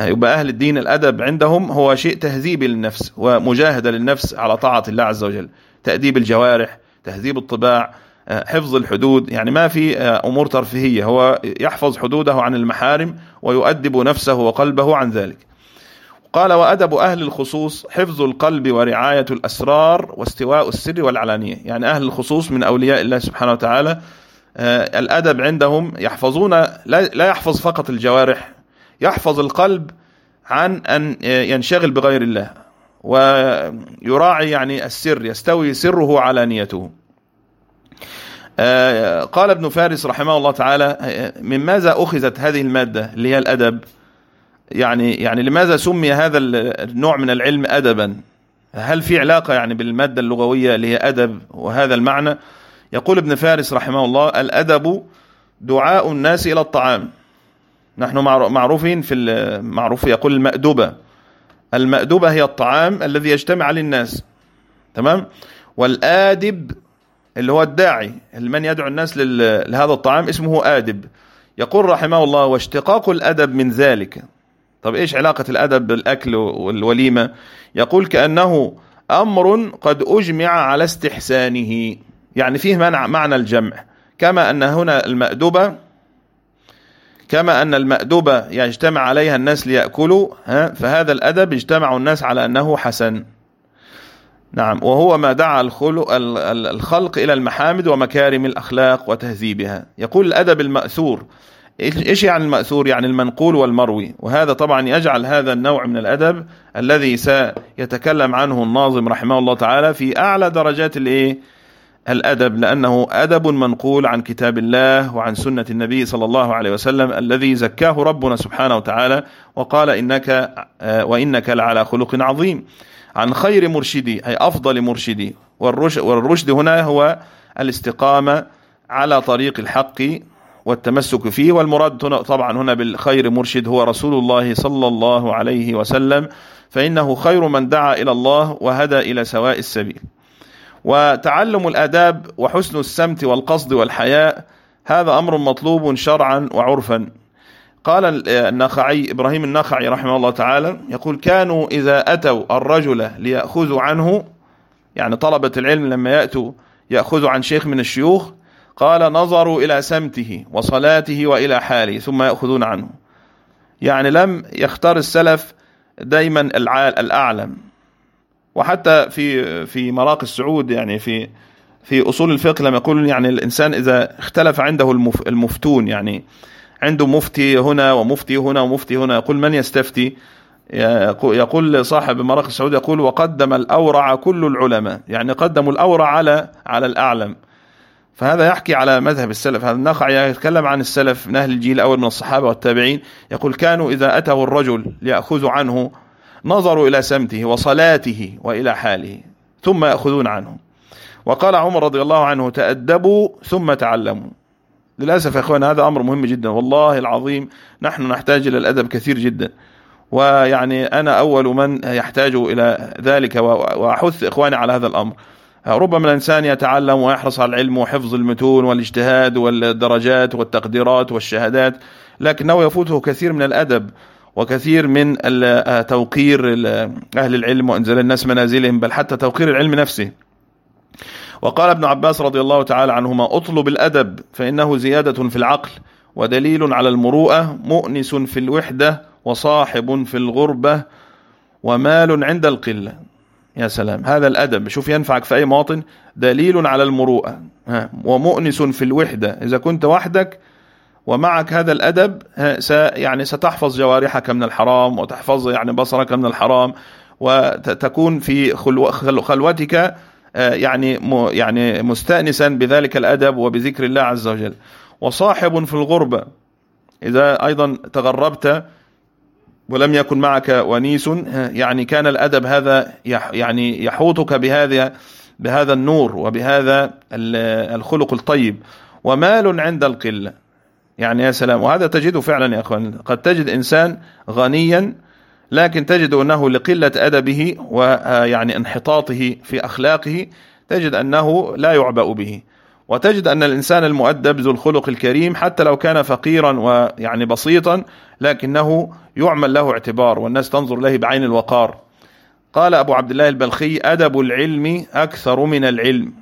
يبقى أهل الدين الأدب عندهم هو شيء تهذيبي للنفس ومجاهدة للنفس على طاعة الله عز وجل. تأديب الجوارح تهذيب الطباع حفظ الحدود. يعني ما في أمور ترفيهية. هو يحفظ حدوده عن المحارم ويؤدب نفسه وقلبه عن ذلك. قال وأدب أهل الخصوص حفظ القلب ورعاية الأسرار واستواء السر والعلانية. يعني أهل الخصوص من أولياء الله سبحانه وتعالى آه، الأدب عندهم يحفظون لا يحفظ فقط الجوارح يحفظ القلب عن أن ينشغل بغير الله ويراعي يعني السر يستوي سره علانيته آه، قال ابن فارس رحمه الله تعالى من ماذا أخذت هذه المادة اللي هي الأدب يعني يعني لماذا سمي هذا النوع من العلم أدبا؟ هل في علاقة يعني بالمادة اللغوية اللي هي أدب وهذا المعنى؟ يقول ابن فارس رحمه الله الأدب دعاء الناس إلى الطعام. نحن معروفين في المعروف يقول المأدبة المأدبة هي الطعام الذي يجتمع للناس. تمام؟ والآدب اللي هو الداعي من يدعو الناس لهذا الطعام اسمه آدب. يقول رحمه الله واشتقاق الأدب من ذلك. طب إيش علاقة الأدب بالأكل والوليمة؟ يقول كأنه أمر قد أجمع على استحسانه يعني فيه معنى الجمع. كما أن هنا المأدبة كما أن المأدبة يجتمع عليها الناس ليأكلوا فهذا الأدب اجتمع الناس على أنه حسن. نعم وهو ما دعا الخلق إلى المحامد ومكارم الأخلاق وتهذيبها. يقول الأدب المأثور إيش يعني المأثور؟ يعني المنقول والمروي. وهذا طبعا يجعل هذا النوع من الأدب الذي سيتكلم عنه الناظم رحمه الله تعالى في أعلى درجات الإيه؟ الأدب لأنه أدب منقول عن كتاب الله وعن سنة النبي صلى الله عليه وسلم الذي زكاه ربنا سبحانه وتعالى وقال إنك وإنك لعلى خلق عظيم. عن خير مرشدي أي أفضل مرشدي. والرشد هنا هو الاستقامة على طريق الحق والتمسك فيه والمراد طبعا هنا بالخير مرشد هو رسول الله صلى الله عليه وسلم فإنه خير من دعا إلى الله وهدى إلى سواء السبيل. وتعلم الآداب وحسن السمت والقصد والحياء هذا أمر مطلوب شرعا وعرفا. قال النخعي إبراهيم النخعي رحمه الله تعالى يقول كانوا إذا أتوا الرجل ليأخذوا عنه يعني طلبة العلم لما يأتوا يأخذوا عن شيخ من الشيوخ قال نظروا إلى سمته وصلاته وإلى حاله ثم يأخذون عنه. يعني لم يختار السلف دايما الأعلم. وحتى في في مراقي السعود يعني في في أصول الفقه لما يقول يعني الإنسان إذا اختلف عنده المفتون يعني عنده مفتي هنا ومفتي هنا ومفتي هنا يقول من يستفتي؟ يقول صاحب مراقي السعود يقول وقدم الأورع كل العلماء. يعني قدموا الأورع على على الأعلم. فهذا يحكي على مذهب السلف. هذا النخع يتكلم عن السلف من أهل الجيل الأول من الصحابة والتابعين. يقول كانوا إذا أتوا الرجل لياخذوا عنه نظروا إلى سمته وصلاته وإلى حاله ثم يأخذون عنه. وقال عمر رضي الله عنه تأدبوا ثم تعلموا. للأسف يا أخوان هذا أمر مهم جدا. والله العظيم نحن نحتاج إلى الأدب كثير جدا. ويعني أنا أول من يحتاج إلى ذلك. وأحث إخواني على هذا الأمر. ربما الإنسان يتعلم ويحرص على العلم وحفظ المتون والاجتهاد والدرجات والتقديرات والشهادات لكنه يفوته كثير من الأدب وكثير من آه، توقير أهل العلم وأنزل الناس منازلهم بل حتى توقير العلم نفسه. وقال ابن عباس رضي الله تعالى عنهما أطلب الأدب فإنه زيادة في العقل ودليل على المروءة مؤنس في الوحدة وصاحب في الغربة ومال عند القلة. يا سلام. هذا الأدب. شوف ينفعك في أي مواطن. دليل على المروءة. ومؤنس في الوحدة. إذا كنت وحدك ومعك هذا الأدب يعني ستحفظ جوارحك من الحرام وتحفظ يعني بصرك من الحرام وتكون في خلوتك آه، يعني يعني مستأنسا بذلك الأدب وبذكر الله عز وجل. وصاحب في الغربة. إذا أيضا تغربت ولم يكن معك ونيس يعني كان الأدب هذا يعني يحوطك بهذا بهذا النور وبهذا الخلق الطيب. ومال عند القلة. يعني يا سلام وهذا تجده فعلا يا أخوان. قد تجد إنسان غنيا لكن تجد أنه لقلة أدبه ويعني انحطاطه في أخلاقه تجد أنه لا يعبأ به. وتجد أن الإنسان المؤدب ذو الخلق الكريم حتى لو كان فقيرا ويعني بسيطا لكنه يعمل له اعتبار والناس تنظر له بعين الوقار. قال أبو عبد الله البلخي أدب العلم أكثر من العلم.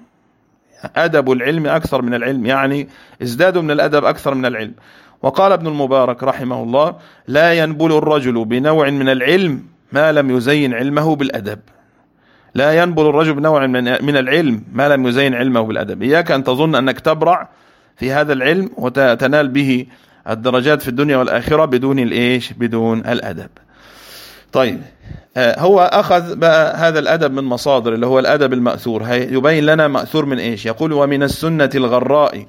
أدب العلم أكثر من العلم يعني ازدادوا من الأدب أكثر من العلم. وقال ابن المبارك رحمه الله لا ينبل الرجل بنوع من العلم ما لم يزين علمه بالأدب. لا ينبل الرجل بنوع من العلم ما لم يزين علمه بالأدب. إياك أن تظن أنك تبرع في هذا العلم وتنال به الدرجات في الدنيا والآخرة بدون الإيش؟ بدون الأدب. طيب آه، هو أخذ بقى هذا الأدب من مصادر اللي هو الأدب المأثور. يبين لنا مأثور من إيش؟ يقول ومن السنة الغراء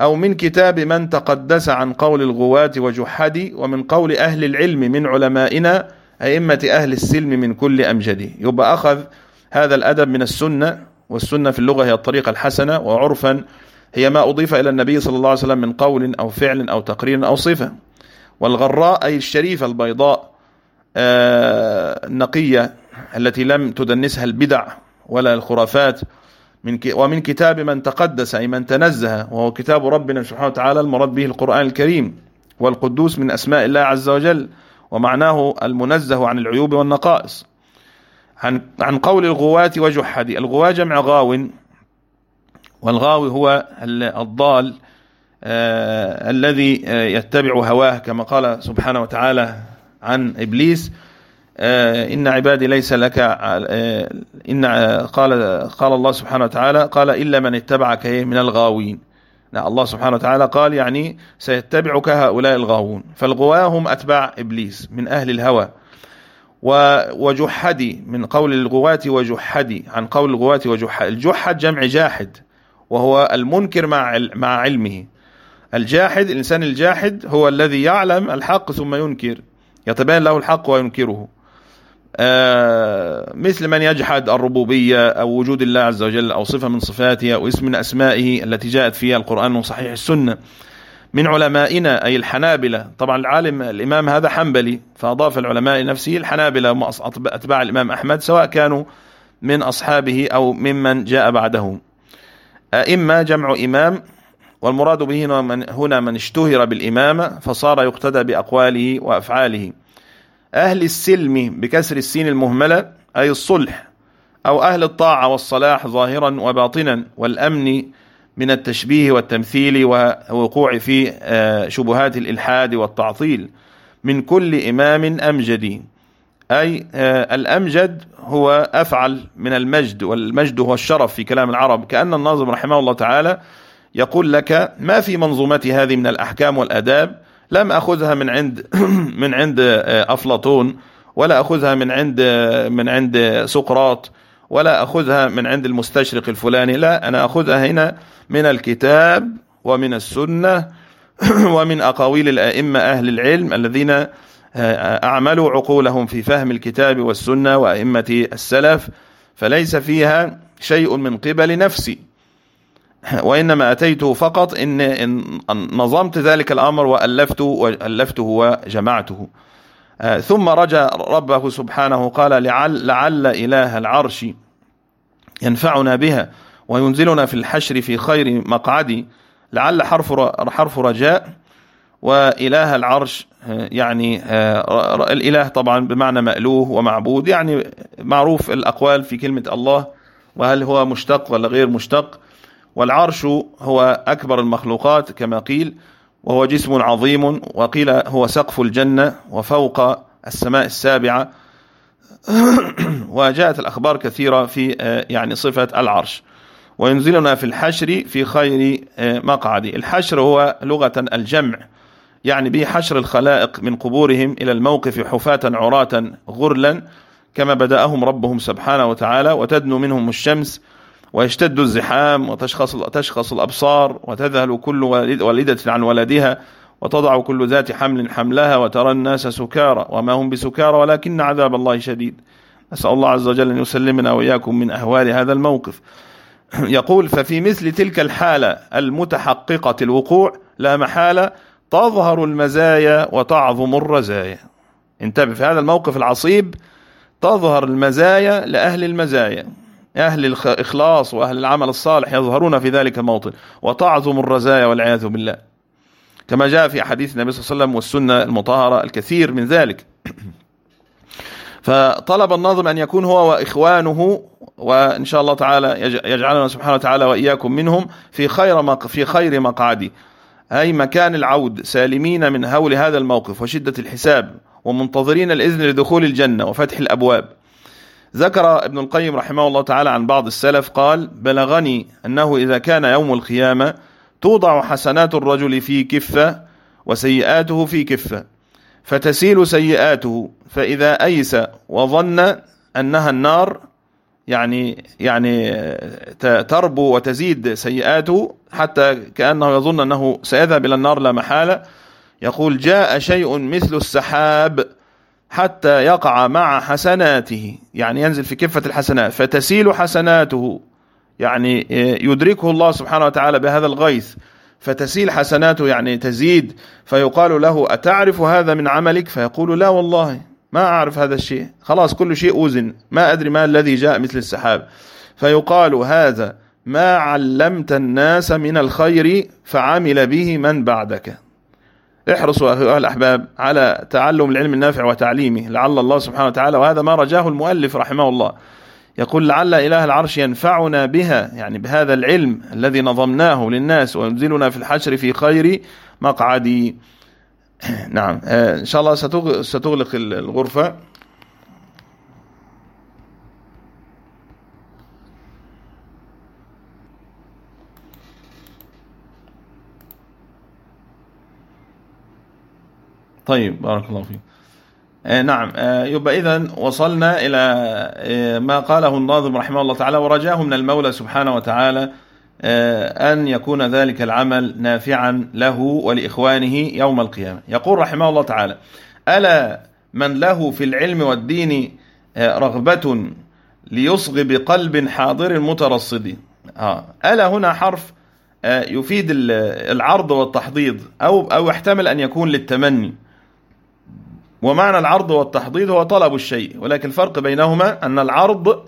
أو من كتاب من تقدس عن قول الغواة وجحد ومن قول أهل العلم من علمائنا أئمة أهل السلم من كل أمجد. يبقى أخذ هذا الأدب من السنة والسنة في اللغة هي الطريقة الحسنة وعرفا هي ما أضيف إلى النبي صلى الله عليه وسلم من قول أو فعل أو تقرير أو صفة. والغراء أي الشريفة البيضاء آه، النقية التي لم تدنسها البدع ولا الخرافات من ومن كتاب من تقدس أي من تنزه وهو كتاب ربنا سبحانه وتعالى المراد به القرآن الكريم والقدوس من أسماء الله عز وجل. ومعناه المنزه عن العيوب والنقائص. عن عن قول الغواة وجحد. الغواة جمع غاو. والغاوي هو الضال آه الذي آه يتبع هواه كما قال سبحانه وتعالى عن إبليس آه إن عبادي ليس لك آه إن قال قال الله سبحانه وتعالى قال إلا من اتبعك من الغاوين. الله سبحانه وتعالى قال يعني سيتبعك هؤلاء الغاوون. فالغواة هم أتباع إبليس من أهل الهوى. وجحدي من قول الغواة وجحدي عن قول الغواة وجحد. الجحد جمع جاحد وهو المنكر مع علمه. الجاحد الإنسان الجاحد هو الذي يعلم الحق ثم ينكر. يتبين له الحق وينكره. مثل من يجحد الربوبية أو وجود الله عز وجل أو صفة من صفاته أو اسم من أسمائه التي جاءت فيها القرآن وصحيح السنة. من علمائنا أي الحنابلة. طبعا العالم الإمام هذا حنبلي فأضاف العلماء لنفسه الحنابلة أتباع الإمام أحمد سواء كانوا من أصحابه أو ممن جاء بعده أئمة جمع إمام والمراد به هنا من اشتهر بالإمامة فصار يقتدى بأقواله وأفعاله. أهل السلم بكسر السين المهملة أي الصلح أو أهل الطاعة والصلاح ظاهرا وباطنا والأمن من التشبيه والتمثيل ووقوع في شبهات الإلحاد والتعطيل من كل إمام أمجد أي الأمجد هو أفعل من المجد والمجد هو الشرف في كلام العرب. كأن الناظم رحمه الله تعالى يقول لك ما في منظومتي هذه من الأحكام والأداب لم أخذها من عند من عند أفلاطون ولا أخذها من عند من عند سقراط ولا أخذها من عند المستشرق الفلاني. لا أنا أخذها هنا من الكتاب ومن السنة ومن أقاويل الأئمة أهل العلم الذين أعملوا عقولهم في فهم الكتاب والسنة وأئمة السلف فليس فيها شيء من قبل نفسي. وإنما أتيته فقط إن, إن نظمت ذلك الأمر وألفته وألفته وجمعته. ثم رجى ربه سبحانه قال لعل, لعل إله العرش ينفعنا بها وينزلنا في الحشر في خير مقعدي. لعل حرف حرف رجاء وإله العرش يعني الإله طبعا بمعنى مألوه ومعبود. يعني معروف الأقوال في كلمة الله وهل هو مشتق ولا غير مشتق. والعرش هو أكبر المخلوقات كما قيل وهو جسم عظيم وقيل هو سقف الجنة وفوق السماء السابعة. وجاءت الأخبار كثيرة في يعني صفة العرش. وينزلنا في الحشر في خير مقعد الحشر هو لغة الجمع يعني به حشر الخلائق من قبورهم إلى الموقف حفاة عراة غرلا كما بدأهم ربهم سبحانه وتعالى وتدنو منهم الشمس ويشتد الزحام وتشخص تشخص الأبصار وتذهل كل والدة عن ولدها وتضع كل ذات حمل حملها وترى الناس سكارى وما هم بسكارى ولكن عذاب الله شديد. نسأل الله عز وجل أن يسلمنا وإياكم من أهوال هذا الموقف. يقول ففي مثل تلك الحالة المتحققة الوقوع لا محالة تظهر المزايا وتعظم الرزايا. انتبه في هذا الموقف العصيب تظهر المزايا لأهل المزايا. أهل الإخلاص وأهل العمل الصالح يظهرون في ذلك الموطن وتعظم الرزايا والعياذ بالله. كما جاء في حديث النبي صلى الله عليه وسلم والسنة المطهرة الكثير من ذلك. فطلب الناظم أن يكون هو وإخوانه وإن شاء الله تعالى يجعلنا سبحانه وتعالى وإياكم منهم في خير في خير مقعدي أي مكان العود سالمين من هول هذا الموقف وشدة الحساب ومنتظرين الإذن لدخول الجنة وفتح الأبواب. ذكر ابن القيم رحمه الله تعالى عن بعض السلف قال بلغني أنه إذا كان يوم القيامة توضع حسنات الرجل في كفة وسيئاته في كفة فتسيل سيئاته فإذا أيس وظن أنها النار يعني يعني تربو وتزيد سيئاته حتى كأنه يظن أنه سيذهب إلى النار لا محالة يقول جاء شيء مثل السحاب حتى يقع مع حسناته. يعني ينزل في كفة الحسنات. فتسيل حسناته. يعني يدركه الله سبحانه وتعالى بهذا الغيث. فتسيل حسناته يعني تزيد. فيقال له أتعرف هذا من عملك؟ فيقول لا والله ما أعرف هذا الشيء. خلاص كل شيء أوزن. ما أدري ما الذي جاء مثل السحاب. فيقال هذا ما علمت الناس من الخير فعمل به من بعدك. احرصوا أيها الأحباب على تعلم العلم النافع وتعليمه لعل الله سبحانه وتعالى وهذا ما رجاه المؤلف رحمه الله. يقول لعل إله العرش ينفعنا بها. يعني بهذا العلم الذي نظمناه للناس وينزلنا في الحشر في خير مقعدي. نعم. آه، إن شاء الله ستغلق الغرفة. طيب بارك الله فيك. آه نعم. آه يبقى إذا وصلنا إلى آه ما قاله الناظم رحمه الله تعالى ورجاه من المولى سبحانه وتعالى آه، أن يكون ذلك العمل نافعا له ولإخوانه يوم القيامة. يقول رحمه الله تعالى ألا من له في العلم والدين آه، رغبة ليصغ بقلب حاضر مترصد. آه. ألا هنا حرف يفيد العرض والتحضيض أو, أو يحتمل أن يكون للتمني. ومعنى العرض والتحضيض هو طلب الشيء ولكن الفرق بينهما أن العرض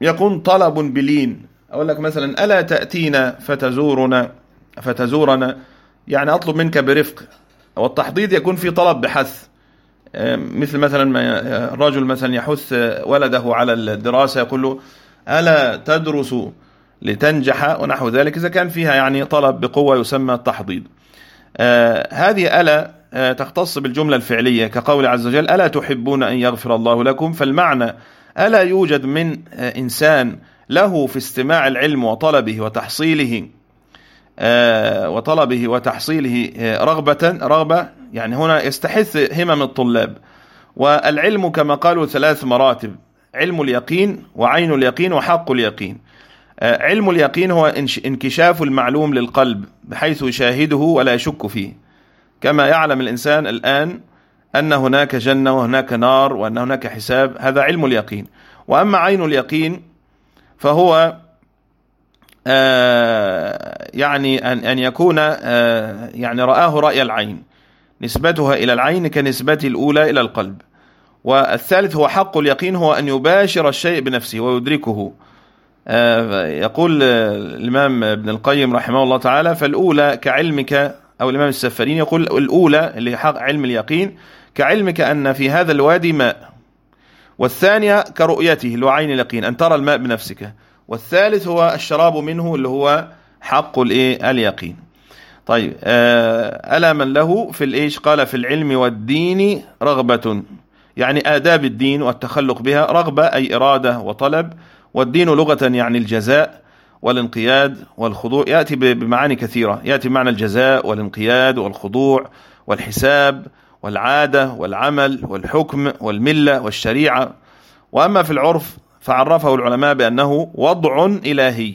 يكون طلب بلين. أقول لك مثلا ألا تأتينا فتزورنا فتزورنا؟ يعني أطلب منك برفق. والتحضيض يكون في طلب بحث. مثل مثلا ما الرجل مثلا يحث ولده على الدراسة يقول له ألا تدرس لتنجح؟ ونحو ذلك إذا كان فيها يعني طلب بقوة يسمى التحضيض. آه، هذه ألا تختص بالجملة الفعلية كقول عز وجل ألا تحبون أن يغفر الله لكم؟ فالمعنى ألا يوجد من آه، إنسان له في استماع العلم وطلبه وتحصيله وطلبه وتحصيله رغبة رغبة يعني هنا يستحث همم الطلاب والعلم كما قالوا ثلاث مراتب علم اليقين وعين اليقين وحق اليقين علم اليقين هو انكشاف المعلوم للقلب بحيث يشاهده ولا يشك فيه. كما يعلم الإنسان الآن أن هناك جنة وهناك نار وأن هناك حساب هذا علم اليقين. وأما عين اليقين فهو آه يعني أن أن يكون آه يعني رآه رأي العين نسبتها إلى العين كنسبة الأولى إلى القلب. والثالث هو حق اليقين هو أن يباشر الشيء بنفسه ويدركه. آه، يقول الإمام ابن القيم رحمه الله تعالى فالأولى كعلمك أو الإمام السفرين يقول الأولى اللي حق علم اليقين كعلمك أن في هذا الوادي ماء والثانية كرؤيته اللي هو عين اليقين أن ترى الماء بنفسك. والثالث هو الشراب منه اللي هو حق الإيه؟ اليقين. طيب آه، ألا من له في الإيش؟ قال في العلم والدين رغبة. يعني آداب الدين والتخلق بها رغبة أي إرادة وطلب. والدين لغة يعني الجزاء. والانقياد والخضوع. يأتي بمعاني كثيرة. يأتي بمعنى الجزاء والانقياد والخضوع والحساب والعادة والعمل والحكم والملة والشريعة. وأما في العرف فعرفه العلماء بأنه وضع إلهي.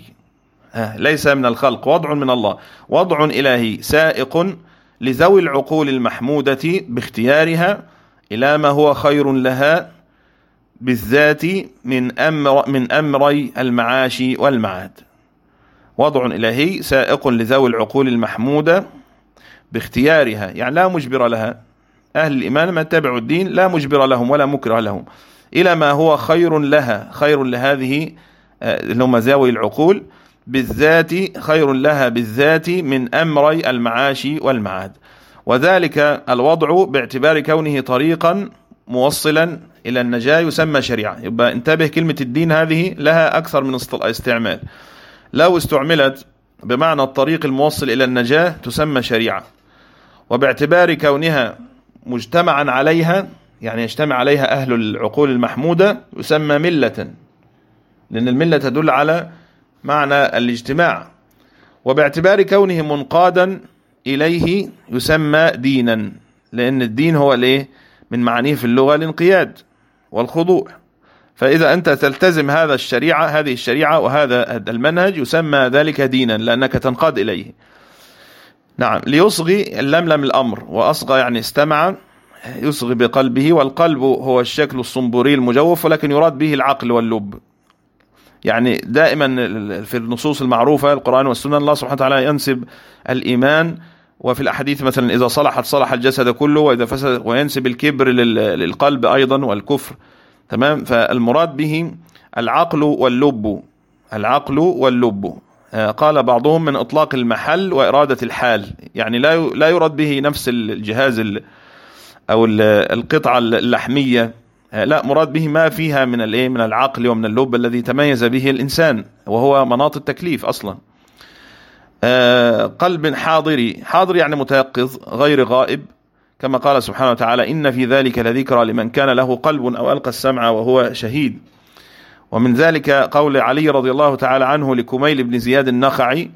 ليس من الخلق وضع من الله. وضع إلهي سائق لذوي العقول المحمودة باختيارها إلى ما هو خير لها بالذات من أمر من أمري المعاش والمعاد. وضع إلهي سائق لذوي العقول المحمودة باختيارها. يعني لا مجبر لها. أهل الإيمان من تبعوا الدين لا مجبر لهم ولا مكره لهم. إلى ما هو خير لها. خير لهذه آه، اللي هم ذوي العقول. بالذات خير لها بالذات من أمري المعاش والمعاد. وذلك الوضع باعتبار كونه طريقا موصلا إلى النجاة يسمى شريعة. يبقى انتبه كلمة الدين هذه لها أكثر من استعمال. لو استعملت بمعنى الطريق الموصل إلى النجاة تسمى شريعة. وباعتبار كونها مجتمعا عليها يعني يجتمع عليها أهل العقول المحمودة يسمى ملة. لأن الملة تدل على معنى الاجتماع. وباعتبار كونه منقادا إليه يسمى دينا. لأن الدين هو الايه من معانيه في اللغة الانقياد والخضوع. فإذا أنت تلتزم هذا الشريعة هذه الشريعة وهذا المنهج يسمى ذلك دينا لأنك تنقاد إليه. نعم ليصغي اللملم الأمر وأصغى يعني استمع يصغي بقلبه والقلب هو الشكل الصنبوري المجوف ولكن يراد به العقل واللب. يعني دائما في النصوص المعروفة القرآن والسنة الله سبحانه وتعالى ينسب الإيمان وفي الأحاديث مثلا إذا صلحت صلح الجسد كله وإذا فسد وينسب الكبر للقلب أيضا والكفر. تمام؟ فالمراد به العقل واللب. العقل واللب. آه، قال بعضهم من إطلاق المحل وإرادة الحال. يعني لا لا يراد به نفس الجهاز أو القطعة اللحمية. آه، لا مراد به ما فيها من الإيه؟ من العقل ومن اللب الذي تميز به الإنسان وهو مناط التكليف أصلا. آه، قلب حاضري. حاضر يعني متيقظ غير غائب. كما قال سبحانه وتعالى إن في ذلك لذكرى لمن كان له قلب أو ألقى السمع وهو شهيد. ومن ذلك قول علي رضي الله تعالى عنه لكميل بن زياد النخعي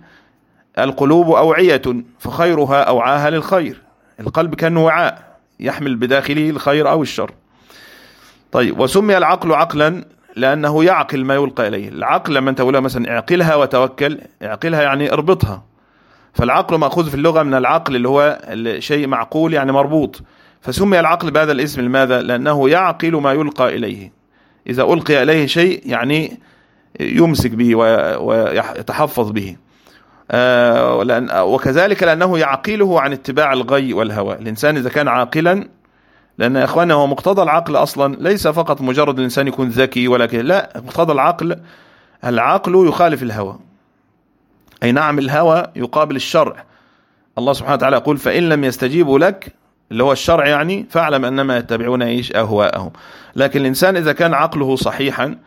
القلوب أوعية فخيرها أوعاها للخير. القلب كان وعاء يحمل بداخله الخير أو الشر. طيب وسمي العقل عقلا لأنه يعقل ما يلقى إليه. العقل لما أنت تقولها مثلا اعقلها وتوكل اعقلها يعني اربطها. فالعقل مأخوذ في اللغة من العقل اللي هو شيء معقول يعني مربوط. فسمي العقل بهذا الاسم لماذا؟ لأنه يعقل ما يلقى إليه. إذا ألقي إليه شيء يعني يمسك به ويتحفظ به. آه، وكذلك لأنه يعقله عن اتباع الغي والهوى. الإنسان إذا كان عاقلا لأن يا هو مقتضى العقل أصلا. ليس فقط مجرد الإنسان يكون ذكي ولا لا مقتضى العقل العقل يخالف الهوى. أي نعم الهوى يقابل الشرع. الله سبحانه وتعالى يقول فإن لم يستجيبوا لك اللي هو الشرع يعني فاعلم أنما يتبعون إيش؟ أهواءهم. لكن الإنسان إذا كان عقله صحيحا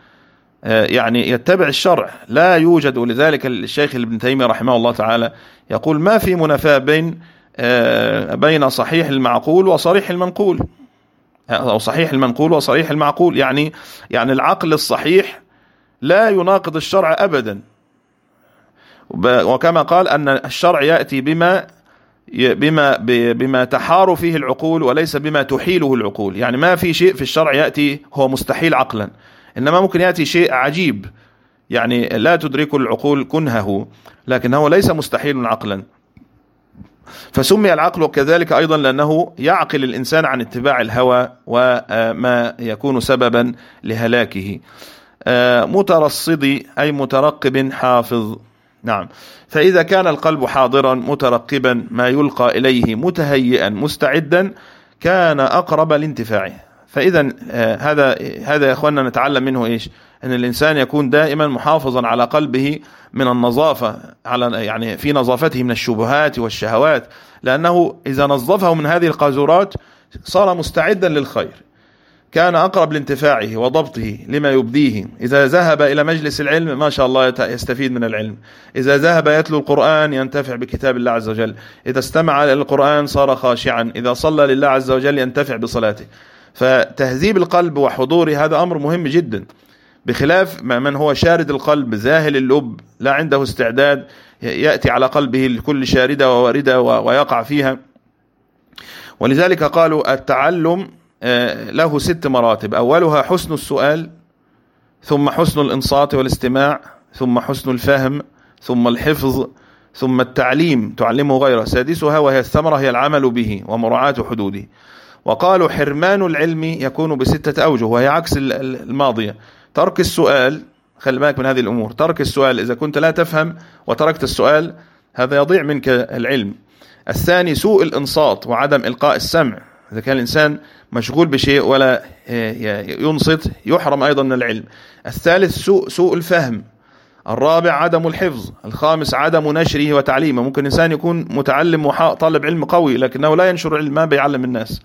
آه، يعني يتبع الشرع لا يوجد. ولذلك الشيخ ابن تيمية رحمه الله تعالى يقول ما في منافاة بين آه، بين صحيح المعقول وصريح المنقول. أو صحيح المنقول وصريح المعقول. يعني يعني العقل الصحيح لا يناقض الشرع أبدا. وكما قال أن الشرع يأتي بما بما بما تحار فيه العقول وليس بما تحيله العقول. يعني ما في شيء في الشرع يأتي هو مستحيل عقلا. إنما ممكن يأتي شيء عجيب. يعني لا تدرك العقول كنهه لكنه ليس مستحيل عقلا. فسمي العقل كذلك أيضا لأنه يعقل الإنسان عن اتباع الهوى وما يكون سببا لهلاكه. آه، مترصدي أي مترقب حافظ. نعم. فإذا كان القلب حاضرا مترقبا ما يلقى إليه متهيئا مستعدا كان أقرب لانتفاعه. فإذا آه، هذا هذا يا أخواننا نتعلم منه إيش؟ أن الإنسان يكون دائما محافظا على قلبه من النظافة على يعني في نظافته من الشبهات والشهوات. لأنه إذا نظفه من هذه القاذورات صار مستعدا للخير. كان أقرب لانتفاعه وضبطه لما يبديه. إذا ذهب إلى مجلس العلم ما شاء الله يستفيد من العلم. إذا ذهب يتلو القرآن ينتفع بكتاب الله عز وجل. إذا استمع إلى القرآن صار خاشعا. إذا صلى لله عز وجل ينتفع بصلاته. فتهذيب القلب وحضوره هذا أمر مهم جدا. بخلاف من هو شارد القلب ذاهل اللب لا عنده استعداد يأتي على قلبه كل شاردة وواردة ويقع فيها. ولذلك قالوا التعلم له ست مراتب. أولها حسن السؤال ثم حسن الإنصات والاستماع ثم حسن الفهم ثم الحفظ ثم التعليم. تعلمه غيره. سادسها وهي الثمرة هي العمل به ومراعاة حدوده. وقالوا حرمان العلم يكون بستة أوجه وهي عكس الماضية. ترك السؤال خلي بالك من هذه الأمور ترك السؤال إذا كنت لا تفهم وتركت السؤال هذا يضيع منك العلم. الثاني سوء الإنصات وعدم إلقاء السمع. إذا كان الإنسان مشغول بشيء ولا ينصت يحرم أيضا من العلم. الثالث سوء, سوء الفهم. الرابع عدم الحفظ. الخامس عدم نشره وتعليمه. ممكن إنسان يكون متعلم وطالب علم قوي لكنه لا ينشر علم ما بيعلم الناس.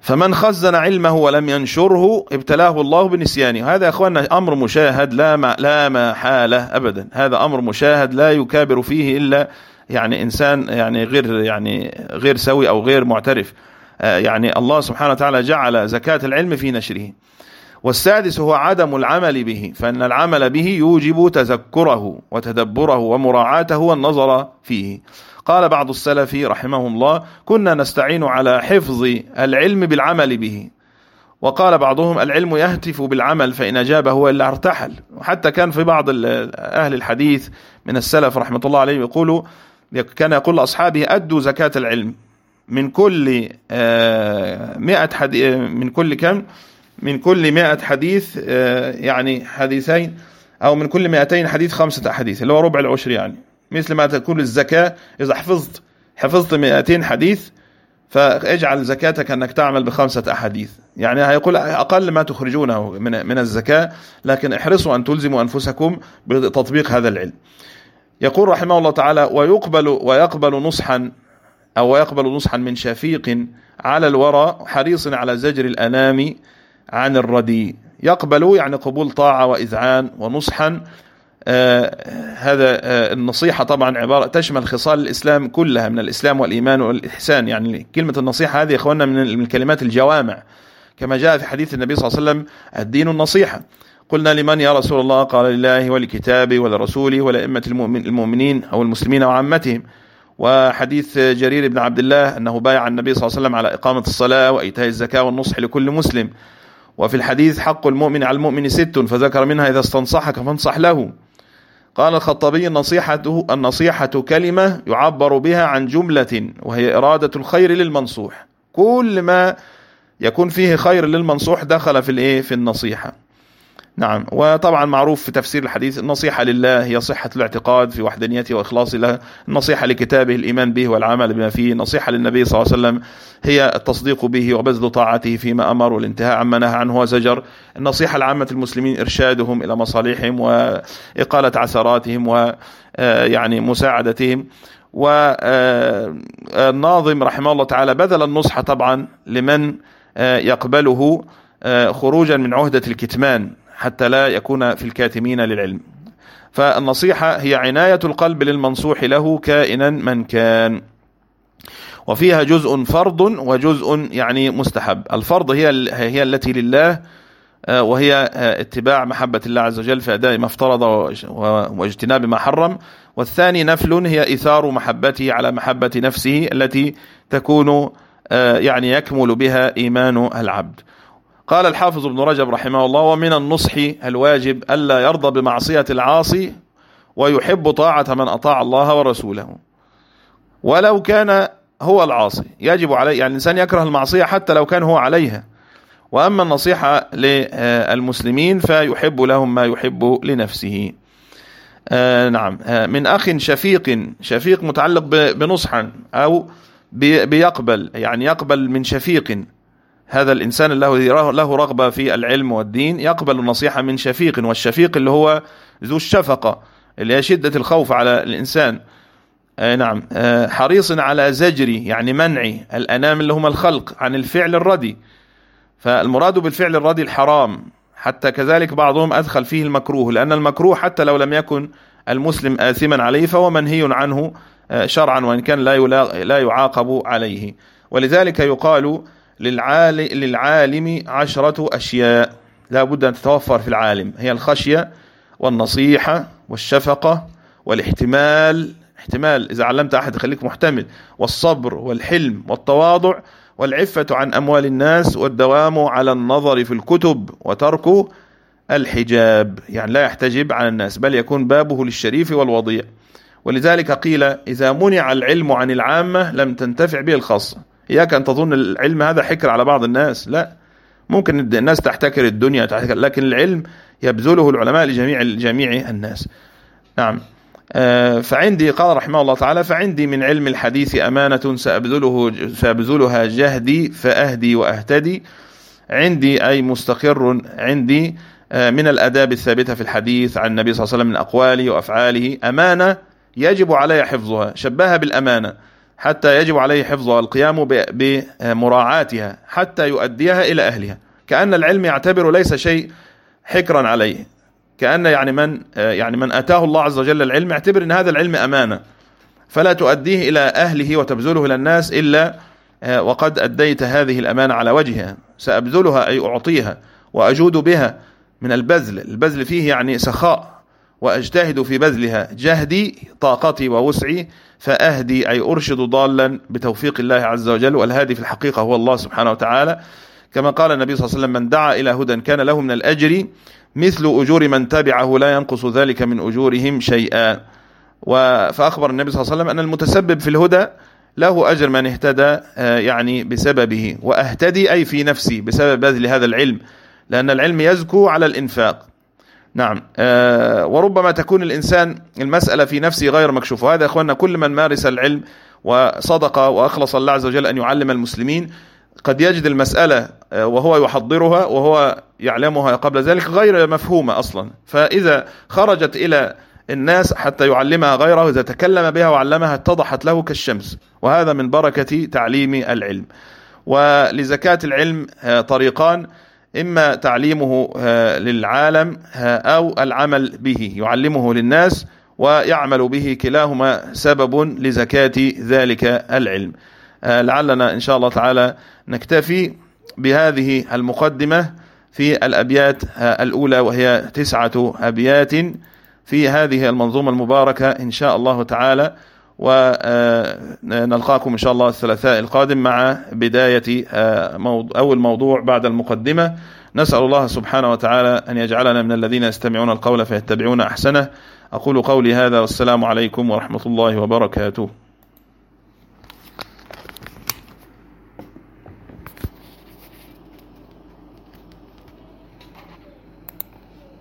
فمن خزن علمه ولم ينشره ابتلاه الله بنسيانه. هذا يا إخواننا أمر مشاهد لا ما لا محالة ابدا. هذا أمر مشاهد لا يكابر فيه إلا يعني إنسان يعني غير يعني غير سوي أو غير معترف. آه، يعني الله سبحانه وتعالى جعل زكاة العلم في نشره. والسادس هو عدم العمل به فإن العمل به يوجب تذكره وتدبره ومراعاته والنظر فيه. قال بعض السلف رحمه الله كنا نستعين على حفظ العلم بالعمل به. وقال بعضهم العلم يهتف بالعمل فإن أجاب هو إلا ارتحل. وحتى كان في بعض أهل الحديث من السلف رحمة الله عليه يقولوا كان يقول لأصحابه أدوا زكاة العلم. من كل آه، مئة حديث من كل كم؟ من كل مئة حديث آه، يعني حديثين أو من كل مئتين حديث خمسة أحاديث اللي هو ربع العشر يعني. مثل ما تكون الزكاة إذا حفظت حفظت 200 حديث فاجعل زكاتك أنك تعمل بخمسة أحاديث. يعني هيقول أقل ما تخرجونه من من الزكاة لكن احرصوا أن تلزموا أنفسكم بتطبيق هذا العلم. يقول رحمه الله تعالى ويقبل ويقبل نصحا أو يقبل نصحا من شفيق على الورى حريص على زجر الأنام عن الردي. يقبل يعني قبول طاعة وإذعان ونصحا. آه هذا آه النصيحة طبعا عبارة تشمل خصال الإسلام كلها من الإسلام والإيمان والإحسان. يعني كلمة النصيحة هذه إخواننا من الكلمات الجوامع. كما جاء في حديث النبي صلى الله عليه وسلم الدين النصيحة. قلنا لمن يا رسول الله؟ قال لله ولكتابه ولرسوله ولأئمة المؤمنين أو المسلمين وعامتهم. وحديث جرير بن عبد الله أنه بايع النبي صلى الله عليه وسلم على إقامة الصلاة وإيتاء الزكاة والنصح لكل مسلم. وفي الحديث حق المؤمن على المؤمن ست فذكر منها إذا استنصحك فانصح له. قال الخطابي النصيحة, النصيحة كلمة يعبر بها عن جملة وهي إرادة الخير للمنصوح. كل ما يكون فيه خير للمنصوح دخل في الإيه؟ في النصيحة. نعم. وطبعا معروف في تفسير الحديث النصيحة لله هي صحة الاعتقاد في وحدانيته وإخلاصه له. النصيحة لكتابه الإيمان به والعمل بما فيه. النصيحة للنبي صلى الله عليه وسلم هي التصديق به وبذل طاعته فيما أمر والانتهاء عما نهى عنه وزجر. النصيحة لعامة المسلمين إرشادهم إلى مصالحهم وإقالة عثراتهم ويعني مساعدتهم. والناظم رحمه الله تعالى بذل النصح طبعا لمن يقبله خروجا من عهدة الكتمان. حتى لا يكون في الكاتمين للعلم. فالنصيحة هي عناية القلب للمنصوح له كائنا من كان. وفيها جزء فرض وجزء يعني مستحب. الفرض هي هي التي لله وهي اتباع محبة الله عز وجل في أداء ما افترض واجتناب ما حرم. والثاني نفل هي إثار محبته على محبة نفسه التي تكون يعني يكمل بها إيمان العبد. قال الحافظ ابن رجب رحمه الله ومن النصح الواجب ألا يرضى بمعصية العاصي ويحب طاعة من أطاع الله ورسوله ولو كان هو العاصي. يجب عليه يعني الإنسان يكره المعصية حتى لو كان هو عليها. وأما النصيحة للمسلمين فيحب لهم ما يحب لنفسه. آه نعم. آه من أخ شفيق شفيق متعلق بنصحا أو بيقبل يعني يقبل من شفيق. هذا الإنسان له له رغبة في العلم والدين يقبل النصيحة من شفيق والشفيق اللي هو ذو الشفقة اللي هي شدة الخوف على الإنسان. آه نعم. آه حريص على زجري يعني منعي الأنام اللي هم الخلق عن الفعل الردي. فالمراد بالفعل الردي الحرام. حتى كذلك بعضهم أدخل فيه المكروه لأن المكروه حتى لو لم يكن المسلم آثما عليه فهو منهي عنه شرعا وإن كان لا لا يعاقب عليه. ولذلك يقال للعالم عشرة أشياء. لا بد أن تتوفر في العالم. هي الخشية والنصيحة والشفقة والاحتمال. احتمال إذا علمت أحد خليك محتمل. والصبر والحلم والتواضع والعفة عن أموال الناس والدوام على النظر في الكتب وترك الحجاب. يعني لا يحتجب عن الناس بل يكون بابه للشريف والوضيع. ولذلك قيل إذا منع العلم عن العامة لم تنتفع به الخاصة. إياك أن تظن العلم هذا حكر على بعض الناس. لا. ممكن الناس تحتكر الدنيا تحتكر لكن العلم يبذله العلماء لجميع جميع الناس. نعم. فعندي قال رحمه الله تعالى فعندي من علم الحديث أمانة سأبذله سأبذلها جهدي فأهدي وأهتدي. عندي أي مستقر عندي من الأداب الثابتة في الحديث عن النبي صلى الله عليه وسلم من أقواله وأفعاله. أمانة يجب علي حفظها شبهها بالأمانة. حتى يجب عليه حفظها القيام بمراعاتها حتى يؤديها إلى أهلها. كأن العلم يعتبر ليس شيء حكرا عليه. كأن يعني من يعني من أتاه الله عز وجل العلم اعتبر أن هذا العلم أمانة. فلا تؤديه إلى أهله وتبذله إلى الناس إلا وقد أديت هذه الأمانة على وجهها. سأبذلها أي أعطيها وأجود بها من البذل. البذل فيه يعني سخاء. وأجتهد في بذلها. جهدي طاقتي ووسعي فأهدي أي أرشد ضالا بتوفيق الله عز وجل. والهادي في الحقيقة هو الله سبحانه وتعالى. كما قال النبي صلى الله عليه وسلم من دعا إلى هدى كان له من الأجر مثل أجور من تبعه لا ينقص ذلك من أجورهم شيئا. فأخبر النبي صلى الله عليه وسلم أن المتسبب في الهدى له أجر من اهتدى يعني بسببه. وأهتدي أي في نفسي بسبب بذل هذا العلم. لأن العلم يزكو على الإنفاق. نعم. آه وربما تكون الإنسان المسألة في نفسه غير مكشوف وهذا يا أخواننا كل من مارس العلم وصدق وأخلص الله عز وجل أن يعلم المسلمين قد يجد المسألة وهو يحضرها وهو يعلمها قبل ذلك غير مفهومة أصلا. فإذا خرجت إلى الناس حتى يعلمها غيره إذا تكلم بها وعلمها اتضحت له كالشمس. وهذا من بركة تعليم العلم. ولزكاة العلم طريقان. إما تعليمه للعالم أو العمل به. يعلمه للناس ويعمل به كلاهما سبب لزكاة ذلك العلم. لعلنا إن شاء الله تعالى نكتفي بهذه المقدمة في الأبيات الأولى وهي تسعة أبيات في هذه المنظومة المباركة إن شاء الله تعالى. ونلقاكم إن شاء الله الثلاثاء القادم مع بداية أول موضوع بعد المقدمة. نسأل الله سبحانه وتعالى أن يجعلنا من الذين يستمعون القول فيتبعون أحسنه. أقول قولي هذا والسلام عليكم ورحمة الله وبركاته.